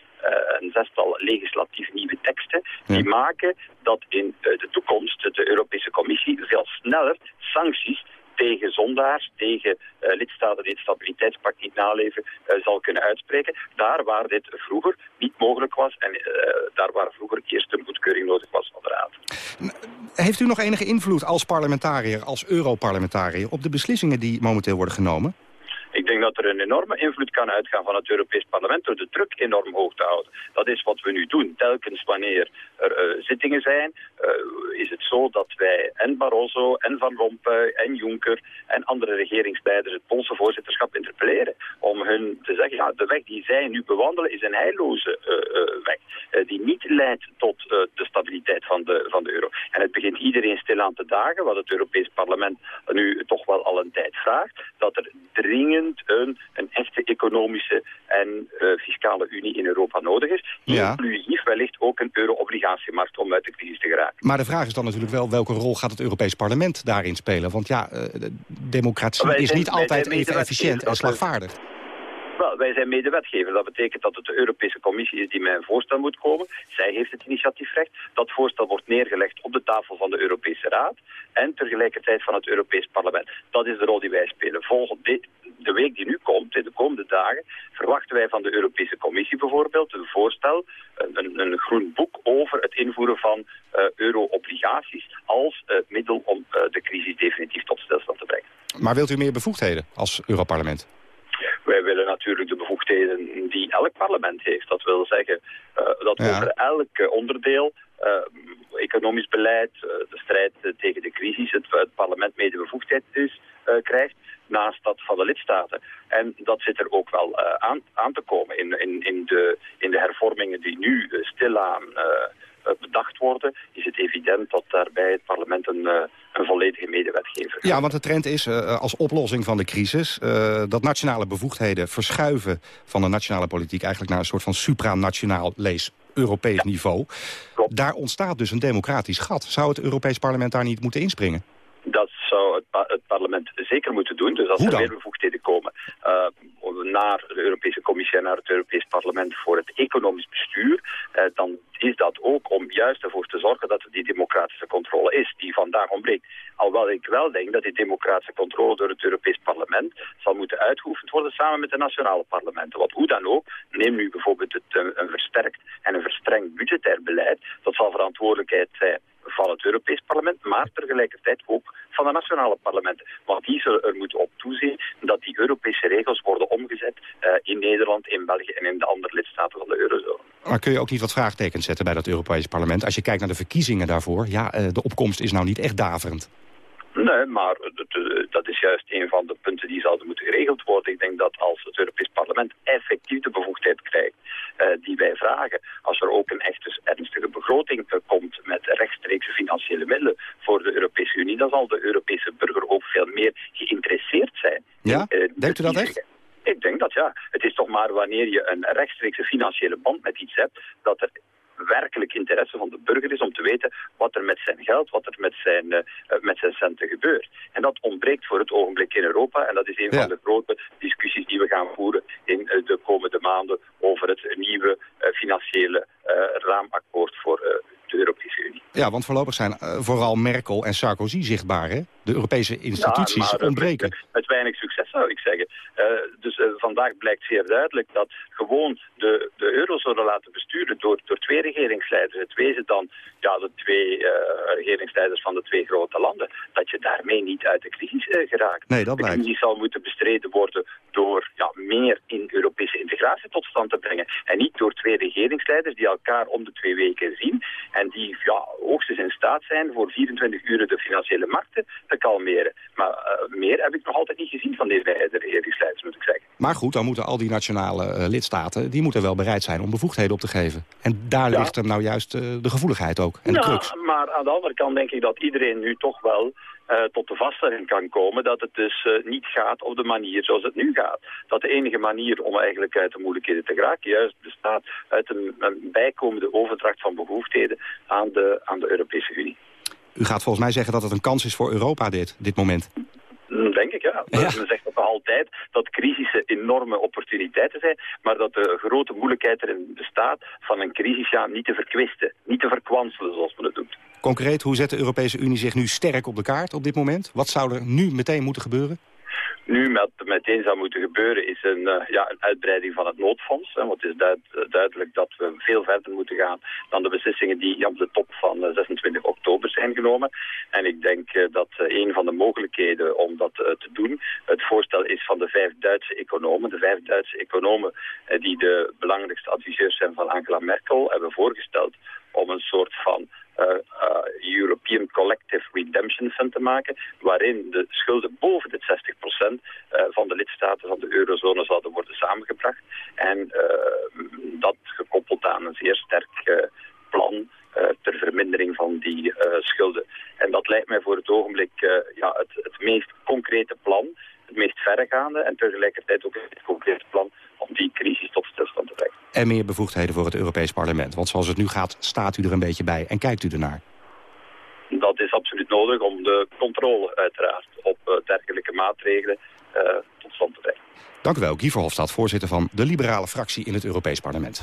zestal legislatieve nieuwe teksten. Die maken dat in de toekomst de Europese Commissie veel sneller sancties tegen zondaars, tegen uh, lidstaten die het stabiliteitspact niet naleven, uh, zal kunnen uitspreken. Daar waar dit vroeger niet mogelijk was en uh, daar waar vroeger eerst een goedkeuring nodig was van de Raad. Heeft u nog enige invloed als parlementariër, als Europarlementariër, op de beslissingen die momenteel worden genomen? Ik denk dat er een enorme invloed kan uitgaan van het Europees Parlement door de druk enorm hoog te houden. Dat is wat we nu doen. Telkens wanneer er uh, zittingen zijn, is het zo dat wij en Barroso en Van Rompuy en Juncker en andere regeringsleiders het Poolse voorzitterschap interpelleren. Om hun te zeggen, ja, de weg die zij nu bewandelen is een heilloze uh, weg. die niet leidt tot de stabiliteit van de, van de euro. En het begint iedereen stilaan te dagen, wat het Europees Parlement nu toch wel al een tijd vraagt, dat er dringend een, een echte economische en fiscale unie in Europa nodig is. Ja. Inclusief wellicht ook een euro-obligatiemarkt om uit de crisis te geraken. Maar de vraag is dan natuurlijk wel welke rol gaat het Europees Parlement daarin spelen? Want ja, uh, democratie is niet altijd even efficiënt en slagvaardig. Wel, wij zijn medewetgever. Dat betekent dat het de Europese Commissie is die met een voorstel moet komen. Zij heeft het initiatiefrecht. Dat voorstel wordt neergelegd op de tafel van de Europese Raad en tegelijkertijd van het Europees Parlement. Dat is de rol die wij spelen. Volgend dit, de week die nu komt, in de komende dagen, verwachten wij van de Europese Commissie bijvoorbeeld een voorstel, een, een groen boek over het invoeren van uh, euro-obligaties als uh, middel om de crisis definitief tot stilstand te brengen. Maar wilt u meer bevoegdheden als Europarlement? Wij willen natuurlijk de bevoegdheden die elk parlement heeft. Dat wil zeggen uh, dat ja. over elk onderdeel, uh, economisch beleid, uh, de strijd tegen de crisis, het, het parlement medebevoegdheid is, krijgt naast dat van de lidstaten. En dat zit er ook wel aan, aan, te komen in, in, in, de, in de hervormingen die nu stilaan bedacht worden, is het evident dat daarbij het parlement een, een volledige medewetgever Ja, want de trend is uh, als oplossing van de crisis... Uh, dat nationale bevoegdheden verschuiven van de nationale politiek... eigenlijk naar een soort van supranationaal, lees Europees ja. niveau. Klopt. Daar ontstaat dus een democratisch gat. Zou het Europees Parlement daar niet moeten inspringen? Dat zou het, pa het parlement zeker moeten doen. Dus als er meer bevoegdheden komen uh, naar de Europese Commissie en naar het Europees Parlement voor het economisch bestuur, dan is dat ook om juist ervoor te zorgen dat er die democratische controle is, die vandaag ontbreekt. Alhoewel ik wel denk dat die democratische controle door het Europees Parlement zal moeten uitgeoefend worden samen met de nationale parlementen. Want hoe dan ook, neem nu bijvoorbeeld het, een, een versterkt en een verstrengd budgetair beleid, dat zal verantwoordelijkheid zijn van het Europees Parlement, maar tegelijkertijd ook van de nationale parlementen. Want die zullen er moeten op toezien dat die Europese regels worden omgezet uh, in Nederland, in België en in de andere lidstaten van de eurozone. Maar kun je ook niet wat vraagtekens zetten bij dat Europese parlement? Als je kijkt naar de verkiezingen daarvoor, ja, uh, de opkomst is nou niet echt daverend. Nee, maar dat is juist een van de punten die zouden moeten geregeld worden. Ik denk dat als het Europees Parlement effectief de bevoegdheid krijgt die wij vragen, als er ook een echte ernstige begroting komt met rechtstreekse financiële middelen voor de Europese Unie, dan zal de Europese burger ook veel meer geïnteresseerd zijn. Ja, in, uh, denkt u dat echt? Ik denk dat ja. Het is toch maar wanneer je een rechtstreekse financiële band met iets hebt, dat er werkelijk interesse van de burger is om te weten wat er met zijn geld, wat er met zijn, uh, met zijn centen gebeurt. En dat ontbreekt voor het ogenblik in Europa. En dat is een van de grote discussies die we gaan voeren in de komende maanden nieuwe financiële raamakkoord voor de Europese Unie. Ja, want voorlopig zijn vooral Merkel en Sarkozy zichtbaar, hè? De Europese instituties ja, ontbreken. Met, met, weinig succes zou ik zeggen. Dus vandaag blijkt zeer duidelijk dat gewoon de, de eurozone laten besturen door, door twee regeringsleiders. Het wezen dan ja, de twee uh, regeringsleiders van de twee grote landen. Dat je daarmee niet uit de crisis geraakt. Nee, dat blijkt. De crisis zal moeten bestreden worden door meer in Europese integratie tot stand te brengen. En niet door twee regeringsleiders die elkaar om de twee weken zien. En die ja, hoogstens in staat zijn voor 24 uur de financiële markten te kalmeren. Maar uh, meer heb ik nog altijd niet gezien van deze beide regeringsleiders, moet ik zeggen. Maar goed, dan moeten al die nationale uh, lidstaten... die moeten wel bereid zijn om bevoegdheden op te geven. En daar ja. ligt hem nou juist uh, de gevoeligheid ook. En ja, de crux. maar aan de andere kant denk ik dat iedereen nu toch wel... Uh, tot de vaststelling kan komen dat het dus uh, niet gaat op de manier zoals het nu gaat. Dat de enige manier om eigenlijk uit de moeilijkheden te geraken juist bestaat uit een, een bijkomende overdracht van behoeftigheden aan de, aan de Europese Unie. U gaat volgens mij zeggen dat het een kans is voor Europa dit, dit moment. Denk ik, ja. ja. Men zegt ook altijd dat crisissen enorme opportuniteiten zijn, maar dat de grote moeilijkheid erin bestaat van een crisis ja, niet te verkwisten, niet te verkwanselen zoals men het doet. Concreet, hoe zet de Europese Unie zich nu sterk op de kaart op dit moment? Wat zou er nu meteen moeten gebeuren? nu met, meteen zou moeten gebeuren is een, uh, ja, een uitbreiding van het noodfonds. Hè, want het is duid, duidelijk dat we veel verder moeten gaan dan de beslissingen die op de top van uh, 26 oktober zijn genomen. En ik denk uh, dat een van de mogelijkheden om dat te doen, het voorstel is van de vijf Duitse economen. De vijf Duitse economen die de belangrijkste adviseurs zijn van Angela Merkel hebben voorgesteld om een soort van European Collective Redemption Fund te maken, waarin de schulden boven de 60% uh, van de lidstaten van de eurozone zouden worden samengebracht. En dat gekoppeld aan een zeer sterk plan ter vermindering van die schulden. En dat lijkt mij voor het ogenblik ja, het, het meest concrete plan, het meest verregaande en tegelijkertijd ook het concrete plan om die crisis tot stilstand te brengen. En meer bevoegdheden voor het Europees Parlement. Want zoals het nu gaat, staat u er een beetje bij en kijkt u ernaar. Absoluut nodig om de controle uiteraard op uh, dergelijke maatregelen uh, tot stand te brengen. Dank u wel, Guy Verhofstadt, voorzitter van de liberale fractie in het Europees Parlement.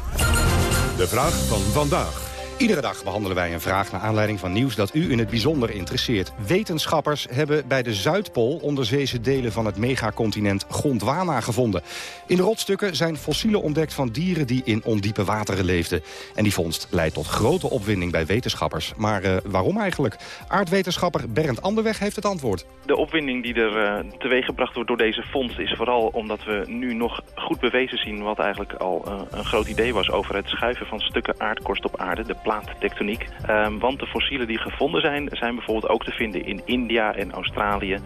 De vraag van vandaag. Iedere dag behandelen wij een vraag naar aanleiding van nieuws dat u in het bijzonder interesseert. Wetenschappers hebben bij de Zuidpool onderzeese delen van het megacontinent Gondwana gevonden. In de rotstukken zijn fossielen ontdekt van dieren die in ondiepe wateren leefden. En die vondst leidt tot grote opwinding bij wetenschappers. Maar uh, waarom eigenlijk? Aardwetenschapper Bernd Anderweg heeft het antwoord. De opwinding die er uh, teweeggebracht wordt door deze vondst is vooral omdat we nu nog goed bewezen zien wat eigenlijk al uh, een groot idee was over het schuiven van stukken aardkorst op aarde, de Um, want de fossielen die gevonden zijn, zijn bijvoorbeeld ook te vinden in India en Australië.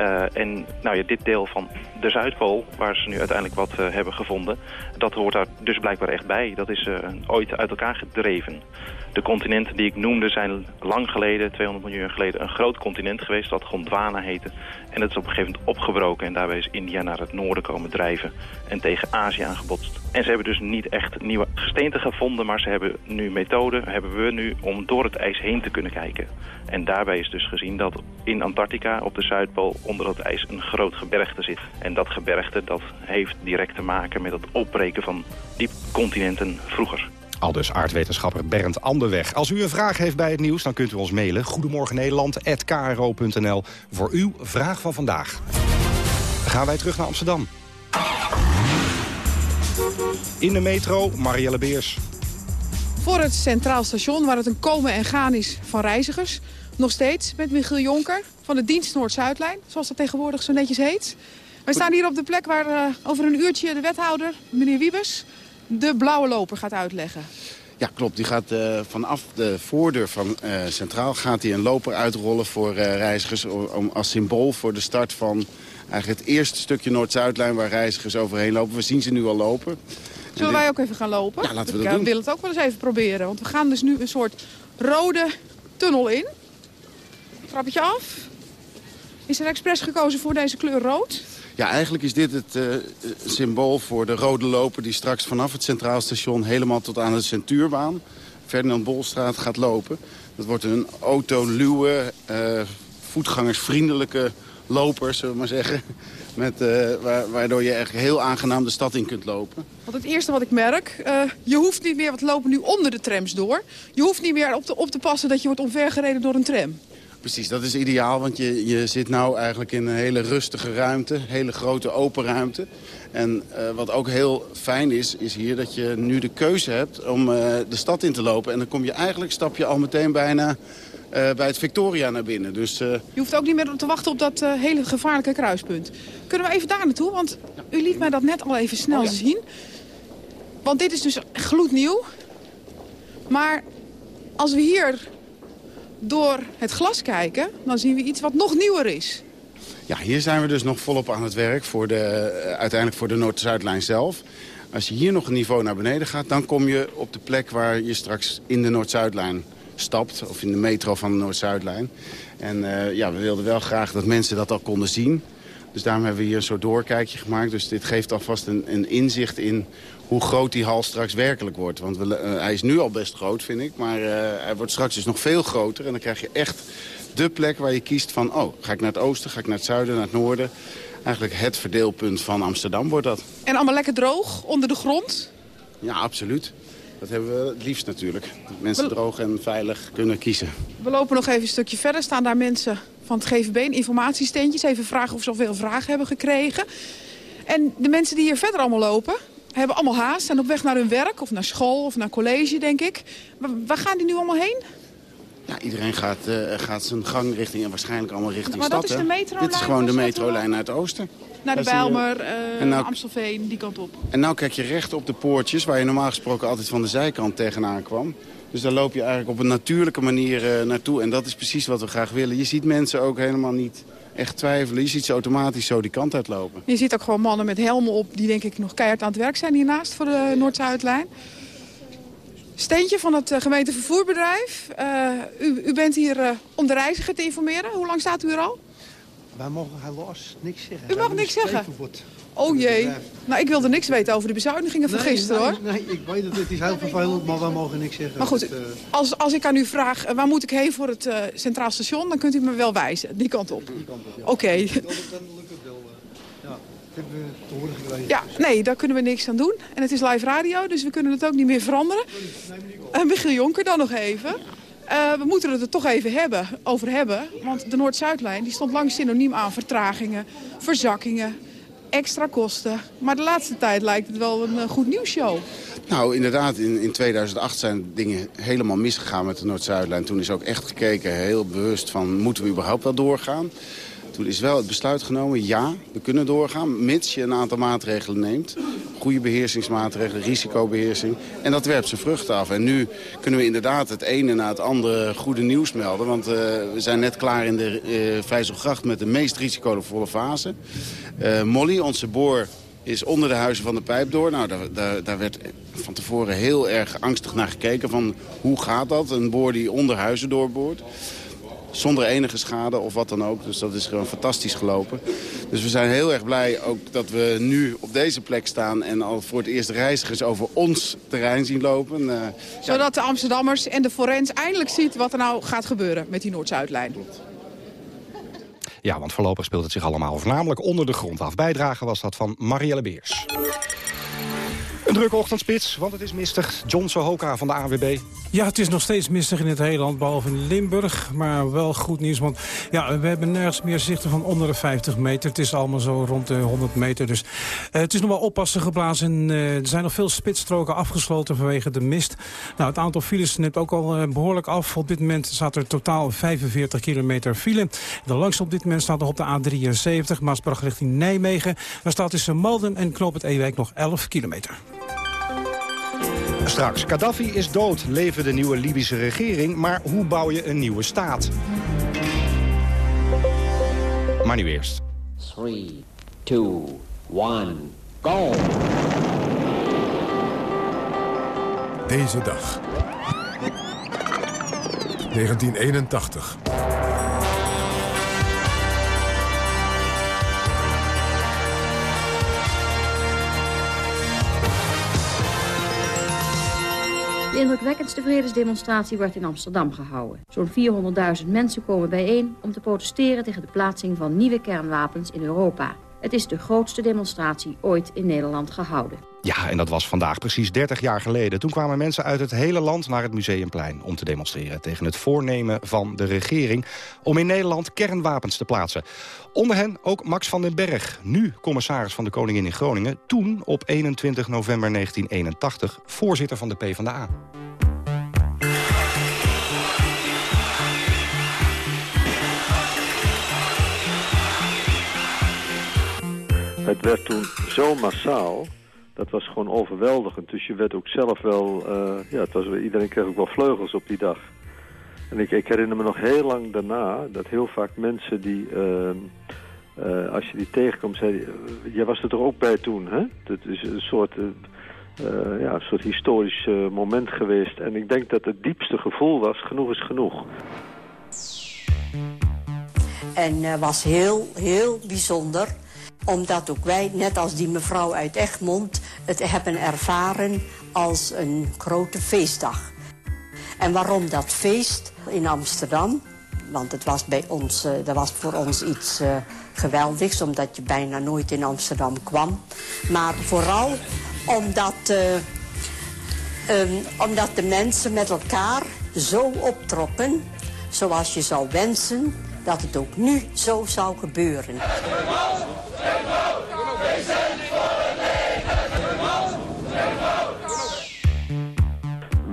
Uh, en nou ja, dit deel van de Zuidpool, waar ze nu uiteindelijk wat uh, hebben gevonden... dat hoort daar dus blijkbaar echt bij. Dat is uh, ooit uit elkaar gedreven. De continenten die ik noemde zijn lang geleden, 200 miljoen jaar geleden... een groot continent geweest dat Gondwana heette. En dat is op een gegeven moment opgebroken. En daarbij is India naar het noorden komen drijven en tegen Azië aangebotst. En ze hebben dus niet echt nieuwe gesteenten gevonden... maar ze hebben nu methoden, hebben we nu, om door het ijs heen te kunnen kijken. En daarbij is dus gezien dat in Antarctica op de Zuidpool onder het ijs een groot gebergte zit. En dat gebergte dat heeft direct te maken met het opbreken van die continenten vroeger. Aldus aardwetenschapper Bernd Anderweg. Als u een vraag heeft bij het nieuws, dan kunt u ons mailen. Goedemorgen Nederland@kro.nl voor uw vraag van vandaag. Gaan wij terug naar Amsterdam. In de metro, Marielle Beers. Voor het Centraal Station, waar het een komen en gaan is van reizigers. Nog steeds met Michiel Jonker van de dienst Noord-Zuidlijn, zoals dat tegenwoordig zo netjes heet. Wij staan hier op de plek waar uh, over een uurtje de wethouder, meneer Wiebes, de blauwe loper gaat uitleggen. Ja, klopt. Die gaat uh, vanaf de voordeur van uh, Centraal gaat hij een loper uitrollen voor uh, reizigers... Om, als symbool voor de start van eigenlijk het eerste stukje Noord-Zuidlijn... waar reizigers overheen lopen. We zien ze nu al lopen. Zullen wij ook even gaan lopen? Ja, laten we Ik dat doen. wil het ook wel eens even proberen. Want we gaan dus nu een soort rode tunnel in. Trappetje af. Is er expres gekozen voor deze kleur rood? Ja, eigenlijk is dit het uh, symbool voor de rode loper... die straks vanaf het Centraal Station helemaal tot aan de Centuurbaan Ferdinand Bolstraat gaat lopen. Dat wordt een autoluwe, uh, voetgangersvriendelijke loper, zullen we maar zeggen. Met, uh, waardoor je echt heel aangenaam de stad in kunt lopen. Want het eerste wat ik merk, uh, je hoeft niet meer, want we lopen nu onder de trams door. Je hoeft niet meer op te, op te passen dat je wordt omvergereden door een tram. Precies, dat is ideaal, want je, je zit nou eigenlijk in een hele rustige ruimte. hele grote open ruimte. En uh, wat ook heel fijn is, is hier dat je nu de keuze hebt om uh, de stad in te lopen. En dan kom je eigenlijk, stap je al meteen bijna uh, bij het Victoria naar binnen. Dus, je hoeft ook niet meer te wachten op dat hele gevaarlijke kruispunt. Kunnen we even daar naartoe? Want u liet mij dat net al even snel oh, ja. zien. Want dit is dus gloednieuw. Maar als we hier door het glas kijken, dan zien we iets wat nog nieuwer is. Ja, hier zijn we dus nog volop aan het werk, voor de, uiteindelijk voor de Noord-Zuidlijn zelf. Als je hier nog een niveau naar beneden gaat, dan kom je op de plek waar je straks in de Noord-Zuidlijn stapt. Of in de metro van de Noord-Zuidlijn. En uh, ja, we wilden wel graag dat mensen dat al konden zien. Dus daarom hebben we hier een soort doorkijkje gemaakt. Dus dit geeft alvast een, een inzicht in hoe groot die hal straks werkelijk wordt. Want we, uh, hij is nu al best groot, vind ik. Maar uh, hij wordt straks dus nog veel groter. En dan krijg je echt de plek waar je kiest van... oh, ga ik naar het oosten, ga ik naar het zuiden, naar het noorden. Eigenlijk het verdeelpunt van Amsterdam wordt dat. En allemaal lekker droog, onder de grond? Ja, absoluut. Dat hebben we het liefst natuurlijk. Dat mensen droog en veilig kunnen kiezen. We lopen nog even een stukje verder. Staan daar mensen van het GVB in informatiesteentjes. Even vragen of ze al veel vragen hebben gekregen. En de mensen die hier verder allemaal lopen... hebben allemaal haast, zijn op weg naar hun werk of naar school of naar college, denk ik. Waar, waar gaan die nu allemaal heen? Ja, iedereen gaat, uh, gaat zijn gang richting en waarschijnlijk allemaal richting maar stad. dat is de metrolijn? Dit is gewoon de metrolijn naar het oosten. Naar de Bijlmer, uh, nou, Amstelveen, die kant op. En nou kijk je recht op de poortjes, waar je normaal gesproken altijd van de zijkant tegenaan kwam. Dus daar loop je eigenlijk op een natuurlijke manier uh, naartoe. En dat is precies wat we graag willen. Je ziet mensen ook helemaal niet echt twijfelen. Je ziet ze automatisch zo die kant uitlopen. Je ziet ook gewoon mannen met helmen op die denk ik nog keihard aan het werk zijn hiernaast voor de Noord-Zuidlijn. Steentje van het gemeentevervoerbedrijf. Uh, u, u, bent hier uh, om de reiziger te informeren. Hoe lang staat u er al? Wij mogen helaas niks zeggen. U mag niks zeggen? Oh jee. Nou, ik wilde niks weten over de bezuinigingen van nee, gisteren, nee, hoor. Nee, ik weet het. Het is heel vervelend, maar wij mogen niks zeggen. Maar goed, dat, uh... als, als ik aan u vraag, waar moet ik heen voor het uh, Centraal Station... dan kunt u me wel wijzen, die kant op. Die kant op, ja. Oké. Okay. Dat lukt het wel. Ja, hebben we te horen gekregen. Ja, nee, daar kunnen we niks aan doen. En het is live radio, dus we kunnen het ook niet meer veranderen. Uh, Michiel Jonker dan nog even. Uh, we moeten het er toch even hebben, over hebben. Want de Noord-Zuidlijn die stond lang synoniem aan vertragingen, verzakkingen, extra kosten. Maar de laatste tijd lijkt het wel een uh, goed nieuwsshow. Nou, inderdaad, in, in 2008 zijn dingen helemaal misgegaan met de Noord-Zuidlijn. Toen is ook echt gekeken, heel bewust van, moeten we überhaupt wel doorgaan? Toen is wel het besluit genomen, ja, we kunnen doorgaan... mits je een aantal maatregelen neemt. Goede beheersingsmaatregelen, risicobeheersing. En dat werpt zijn vruchten af. En nu kunnen we inderdaad het ene na het andere goede nieuws melden. Want uh, we zijn net klaar in de uh, Vijzelgracht met de meest risicovolle fase. Uh, Molly, onze boor, is onder de huizen van de pijp door. Nou, daar, daar, daar, werd van tevoren heel erg angstig naar gekeken van hoe gaat dat? Een boor die onder huizen doorboort zonder enige schade of wat dan ook. Dus dat is gewoon fantastisch gelopen. Dus we zijn heel erg blij ook dat we nu op deze plek staan... en al voor het eerst reizigers over ons terrein zien lopen. Uh, Zodat de Amsterdammers en de Forens eindelijk ziet wat er nou gaat gebeuren met die Noord-Zuidlijn. Ja, want voorlopig speelt het zich allemaal voornamelijk onder de grond af. Bijdrage was dat van Marielle Beers. Een drukke ochtendspits, want het is mistig. John Sohoka van de AWB. Ja, het is nog steeds mistig in het hele land, behalve in Limburg. Maar wel goed nieuws, want ja, we hebben nergens meer zichten van onder de 50 meter. Het is allemaal zo rond de 100 meter. Dus uh, het is nog wel oppassen geblazen. En, uh, er zijn nog veel spitsstroken afgesloten vanwege de mist. Nou, het aantal files neemt ook al uh, behoorlijk af. Op dit moment staat er totaal 45 kilometer file. De langste op dit moment staat nog op de A73, Maasbracht richting Nijmegen. Daar staat tussen Malden en Knoop het Ewijk nog 11 kilometer. Straks, Gaddafi is dood, leven de nieuwe Libische regering... maar hoe bouw je een nieuwe staat? Maar nu eerst. 3, 2, 1, go! Deze dag. 1981. De indrukwekkendste vredesdemonstratie wordt in Amsterdam gehouden. Zo'n 400.000 mensen komen bijeen om te protesteren tegen de plaatsing van nieuwe kernwapens in Europa. Het is de grootste demonstratie ooit in Nederland gehouden. Ja, en dat was vandaag precies 30 jaar geleden. Toen kwamen mensen uit het hele land naar het Museumplein... om te demonstreren tegen het voornemen van de regering... om in Nederland kernwapens te plaatsen. Onder hen ook Max van den Berg, nu commissaris van de Koningin in Groningen... toen op 21 november 1981 voorzitter van de PvdA. Het werd toen zo massaal, dat was gewoon overweldigend. Dus je werd ook zelf wel, uh, ja, het was, iedereen kreeg ook wel vleugels op die dag. En ik, ik herinner me nog heel lang daarna dat heel vaak mensen die, uh, uh, als je die tegenkomt, zeiden, jij was er toch ook bij toen, hè? Dat is een soort, ja, een soort historisch moment geweest. En ik denk dat het diepste gevoel was, genoeg is genoeg. En was heel, heel bijzonder omdat ook wij, net als die mevrouw uit Egmond... het hebben ervaren als een grote feestdag. En waarom dat feest in Amsterdam? Want het was, bij ons, dat was voor ons iets uh, geweldigs... omdat je bijna nooit in Amsterdam kwam. Maar vooral omdat, uh, um, omdat de mensen met elkaar zo optrokken... zoals je zou wensen dat het ook nu zo zou gebeuren.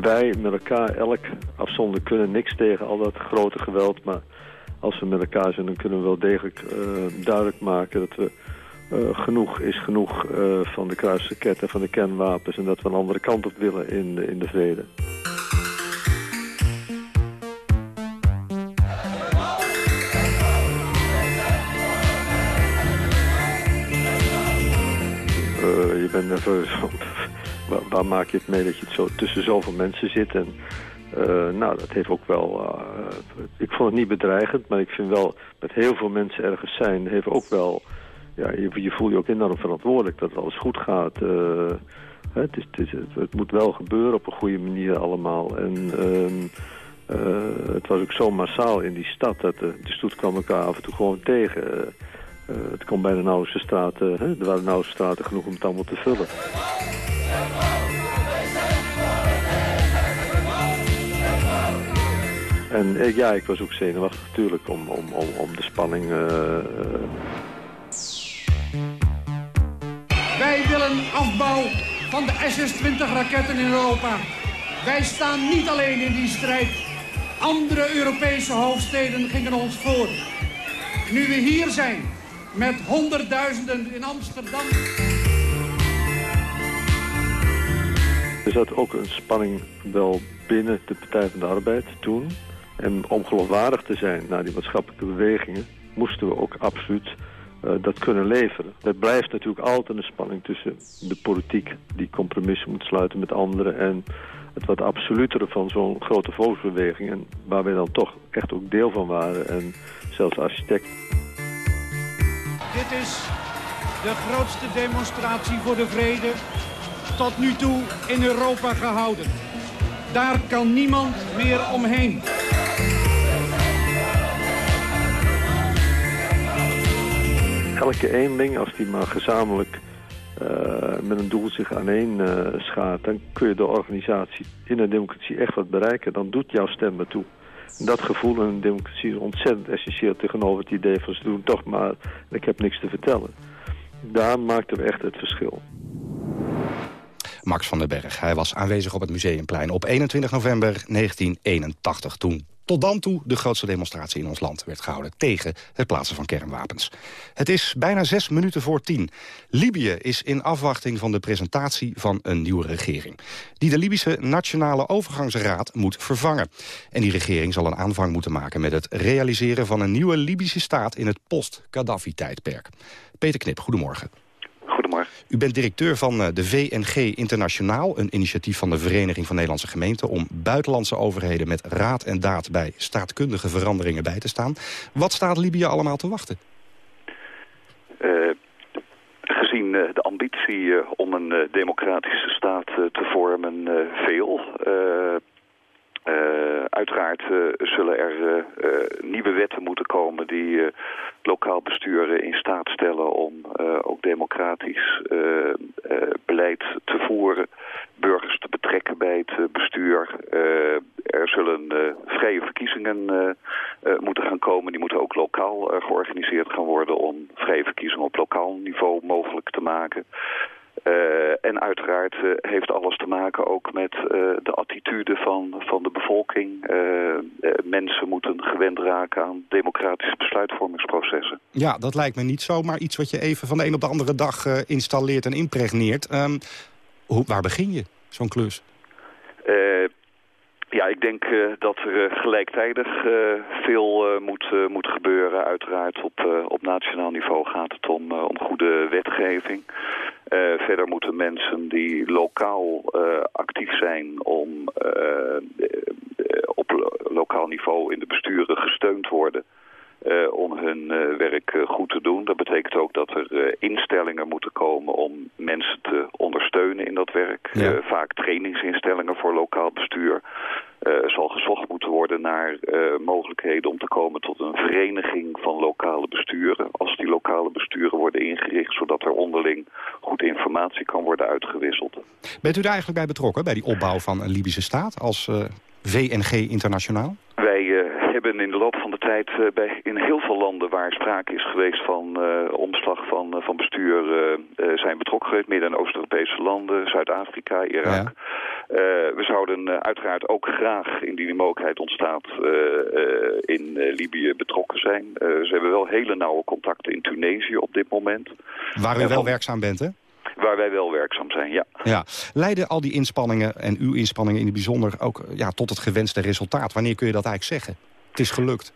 Wij met elkaar, elk afzonderlijk, kunnen niks tegen al dat grote geweld. Maar als we met elkaar zijn, dan kunnen we wel degelijk uh, duidelijk maken dat we uh, genoeg is genoeg uh, van de kruisraketten, van de kernwapens. En dat we een andere kant op willen in de, in de vrede. je bent nerveus. Waar, maak je het mee dat je het zo, tussen zoveel mensen zit? En uh, nou, dat heeft ook wel... Uh, ik vond het niet bedreigend, maar ik vind wel... met heel veel mensen ergens zijn, heeft ook wel... Ja, je, je voelt je ook enorm verantwoordelijk dat alles goed gaat. Het, is, het, is, het, moet wel gebeuren op een goede manier allemaal. En ehm, het was ook zo massaal in die stad dat de, de stoet kwam elkaar af en toe gewoon tegen... Uh, het komt bij de Nauwse straten, hè? er waren Nauwse straten genoeg om het allemaal te vullen. En eh, ja, ik was ook zenuwachtig natuurlijk om, om, om, de spanning... Wij willen afbouw van de SS-20 raketten in Europa. Wij staan niet alleen in die strijd. Andere Europese hoofdsteden gingen ons voor. Nu we hier zijn, met honderdduizenden in Amsterdam. Er zat ook een spanning wel binnen de Partij van de Arbeid toen. En om geloofwaardig te zijn naar die maatschappelijke bewegingen... moesten we ook absoluut uh, dat kunnen leveren. Er blijft natuurlijk altijd een spanning tussen de politiek... die compromissen moet sluiten met anderen... en het wat absolutere van zo'n grote volksbeweging... en waar wij dan toch echt ook deel van waren en zelfs architect. Dit is de grootste demonstratie voor de vrede tot nu toe in Europa gehouden. Daar kan niemand meer omheen. Elke eenling, als die maar gezamenlijk uh, met een doel zich aaneen uh, schaart... dan kun je de organisatie in een democratie echt wat bereiken. Dan doet jouw stem ertoe. En dat gevoel in een democratie is ontzettend essentieel tegenover het idee van... ze doen toch maar, ik heb niks te vertellen. Daar maakten we echt het verschil. Max van den Berg. Hij was aanwezig op het Museumplein op 21 november 1981... toen tot dan toe de grootste demonstratie in ons land werd gehouden... tegen het plaatsen van kernwapens. Het is bijna zes minuten voor tien. Libië is in afwachting van de presentatie van een nieuwe regering... die de Libische Nationale Overgangsraad moet vervangen. En die regering zal een aanvang moeten maken... met het realiseren van een nieuwe Libische staat in het post-Gaddafi-tijdperk. Peter Knip, goedemorgen. U bent directeur van eh, de VNG Internationaal, een initiatief van de Vereniging van Nederlandse Gemeenten... om buitenlandse overheden met raad en daad bij staatkundige veranderingen bij te staan. Wat staat Libië allemaal te wachten? Uh, zien de ambitie om een democratische staat te vormen veel. Uiteraard uh, zullen er uh, nieuwe wetten moeten komen die lokaal besturen in staat stellen om ook democratisch beleid te voeren, burgers te betrekken bij het bestuur. er zullen vrije verkiezingen moeten gaan komen, die moeten ook lokaal georganiseerd gaan worden om vrije verkiezingen op lokaal niveau mogelijk te maken. Uh, en uiteraard uh, heeft alles te maken ook met uh, de attitude van, van de bevolking. mensen moeten gewend raken aan democratische besluitvormingsprocessen. Ja, dat lijkt me niet zomaar iets wat je even van de een op de andere dag installeert en impregneert. Um, hoe, waar begin je, zo'n klus? Ja, ik denk uh, dat er uh, gelijktijdig uh, veel moet, moet gebeuren. Uiteraard op, op nationaal niveau gaat het om, om goede wetgeving. Verder moeten mensen die lokaal actief zijn om op lokaal niveau in de besturen gesteund worden. Uh, om hun uh, werk uh, goed te doen. Dat betekent ook dat er instellingen moeten komen om mensen te ondersteunen in dat werk. Ja. vaak trainingsinstellingen voor lokaal bestuur. Er zal gezocht moeten worden naar mogelijkheden om te komen tot een vereniging van lokale besturen. Als die lokale besturen worden ingericht, zodat er onderling goed informatie kan worden uitgewisseld. Bent u daar eigenlijk bij betrokken, bij die opbouw van een Libische staat als VNG Internationaal? Wij hebben in de loop van de tijd uh, bij, in heel veel landen waar sprake is geweest van uh, omslag van, uh, van bestuur zijn betrokken geweest. Midden- en Oost-Europese landen, Zuid-Afrika, Irak. Ja. we zouden uiteraard ook graag, indien die mogelijkheid ontstaat, in Libië betrokken zijn. ze hebben wel hele nauwe contacten in Tunesië op dit moment. Waar u wel werkzaam bent, hè? Waar wij wel werkzaam zijn, ja. ja. Leiden al die inspanningen en uw inspanningen in het bijzonder ook ja, tot het gewenste resultaat? Wanneer kun je dat eigenlijk zeggen? Het is gelukt.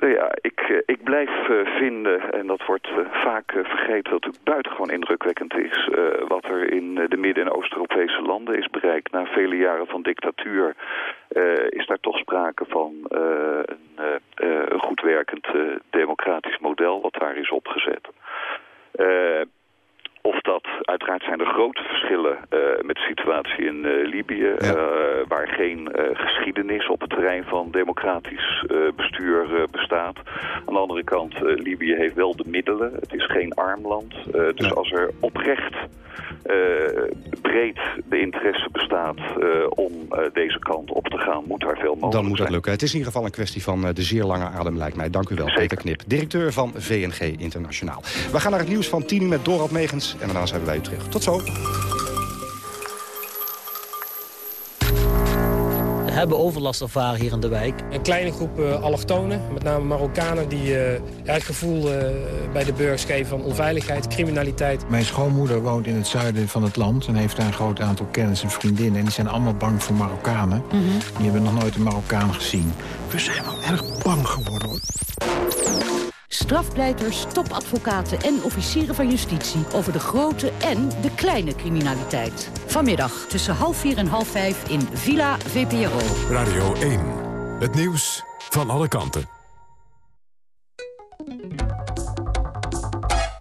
Ja, ik, ik blijf vinden, en dat wordt vaak vergeten, dat het buitengewoon indrukwekkend is wat er in de Midden- en Oost-Europese landen is bereikt. Na vele jaren van dictatuur is daar toch sprake van een, een goed werkend democratisch model wat daar is opgezet. Of dat, uiteraard zijn er grote verschillen uh, met de situatie in uh, Libië... Ja. Uh, waar geen geschiedenis op het terrein van democratisch bestuur bestaat. Aan de andere kant, Libië heeft wel de middelen. Het is geen arm land. dus ja. als er oprecht breed de interesse bestaat om deze kant op te gaan... moet daar veel mogelijk Dan moet dat lukken. Het is in ieder geval een kwestie van de zeer lange adem, lijkt mij. Dank u wel, Zeker. Peter Knip, directeur van VNG Internationaal. We gaan naar het nieuws van 10 uur met Dorot Megens... En daarna zijn we bij u terug. Tot zo. We hebben overlast ervaren hier in de wijk. Een kleine groep uh, allochtonen, met name Marokkanen... die uh, het gevoel uh, bij de burgers geven van onveiligheid, criminaliteit. Mijn schoonmoeder woont in het zuiden van het land... en heeft daar een groot aantal kennis en vriendinnen. En die zijn allemaal bang voor Marokkanen. Mm -hmm. Die hebben nog nooit een Marokkaan gezien. We zijn wel erg bang geworden. Hoor. Strafpleiters, topadvocaten en officieren van justitie... over de grote en de kleine criminaliteit. Vanmiddag tussen half vier en half vijf in Villa VPRO. Radio 1. Het nieuws van alle kanten.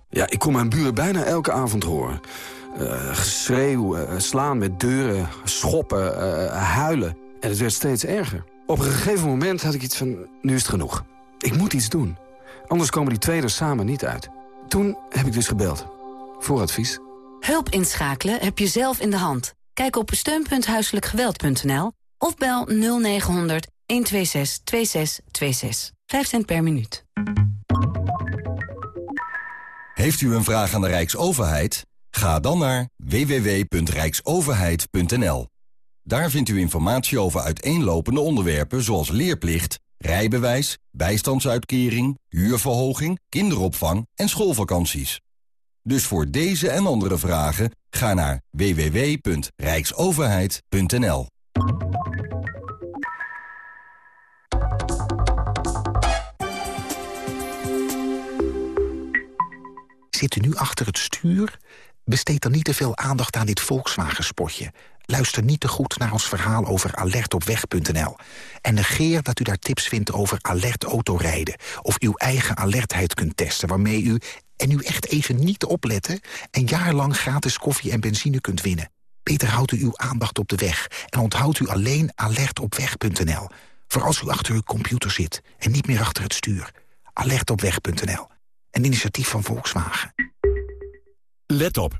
Ja, ik kom mijn buren bijna elke avond horen. Uh, geschreeuw, uh, slaan met deuren, schoppen, uh, huilen. En het werd steeds erger. Op een gegeven moment had ik iets van, nu is het genoeg. Ik moet iets doen. Anders komen die twee er samen niet uit. Toen heb ik dus gebeld. Voor advies. Hulp inschakelen heb je zelf in de hand. Kijk op steun.huiselijkgeweld.nl of bel 0900 126 2626. 5 cent per minuut. Heeft u een vraag aan de Rijksoverheid? Ga dan naar www.rijksoverheid.nl. Daar vindt u informatie over uiteenlopende onderwerpen zoals leerplicht rijbewijs, bijstandsuitkering, huurverhoging, kinderopvang en schoolvakanties. Dus voor deze en andere vragen ga naar www.rijksoverheid.nl. Zit u nu achter het stuur? Besteed dan niet te veel aandacht aan dit Volkswagen-spotje. Luister niet te goed naar ons verhaal over alertopweg.nl. En negeer dat u daar tips vindt over alert autorijden... of uw eigen alertheid kunt testen... waarmee u en nu echt even niet opletten... en jaarlang gratis koffie en benzine kunt winnen. Beter houdt u uw aandacht op de weg en onthoudt u alleen alertopweg.nl. Voor als u achter uw computer zit en niet meer achter het stuur. Alertopweg.nl. Een initiatief van Volkswagen. Let op.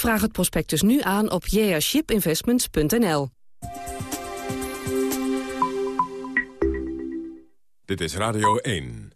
Vraag het prospectus nu aan op jashipinvestments.nl. Dit is Radio 1.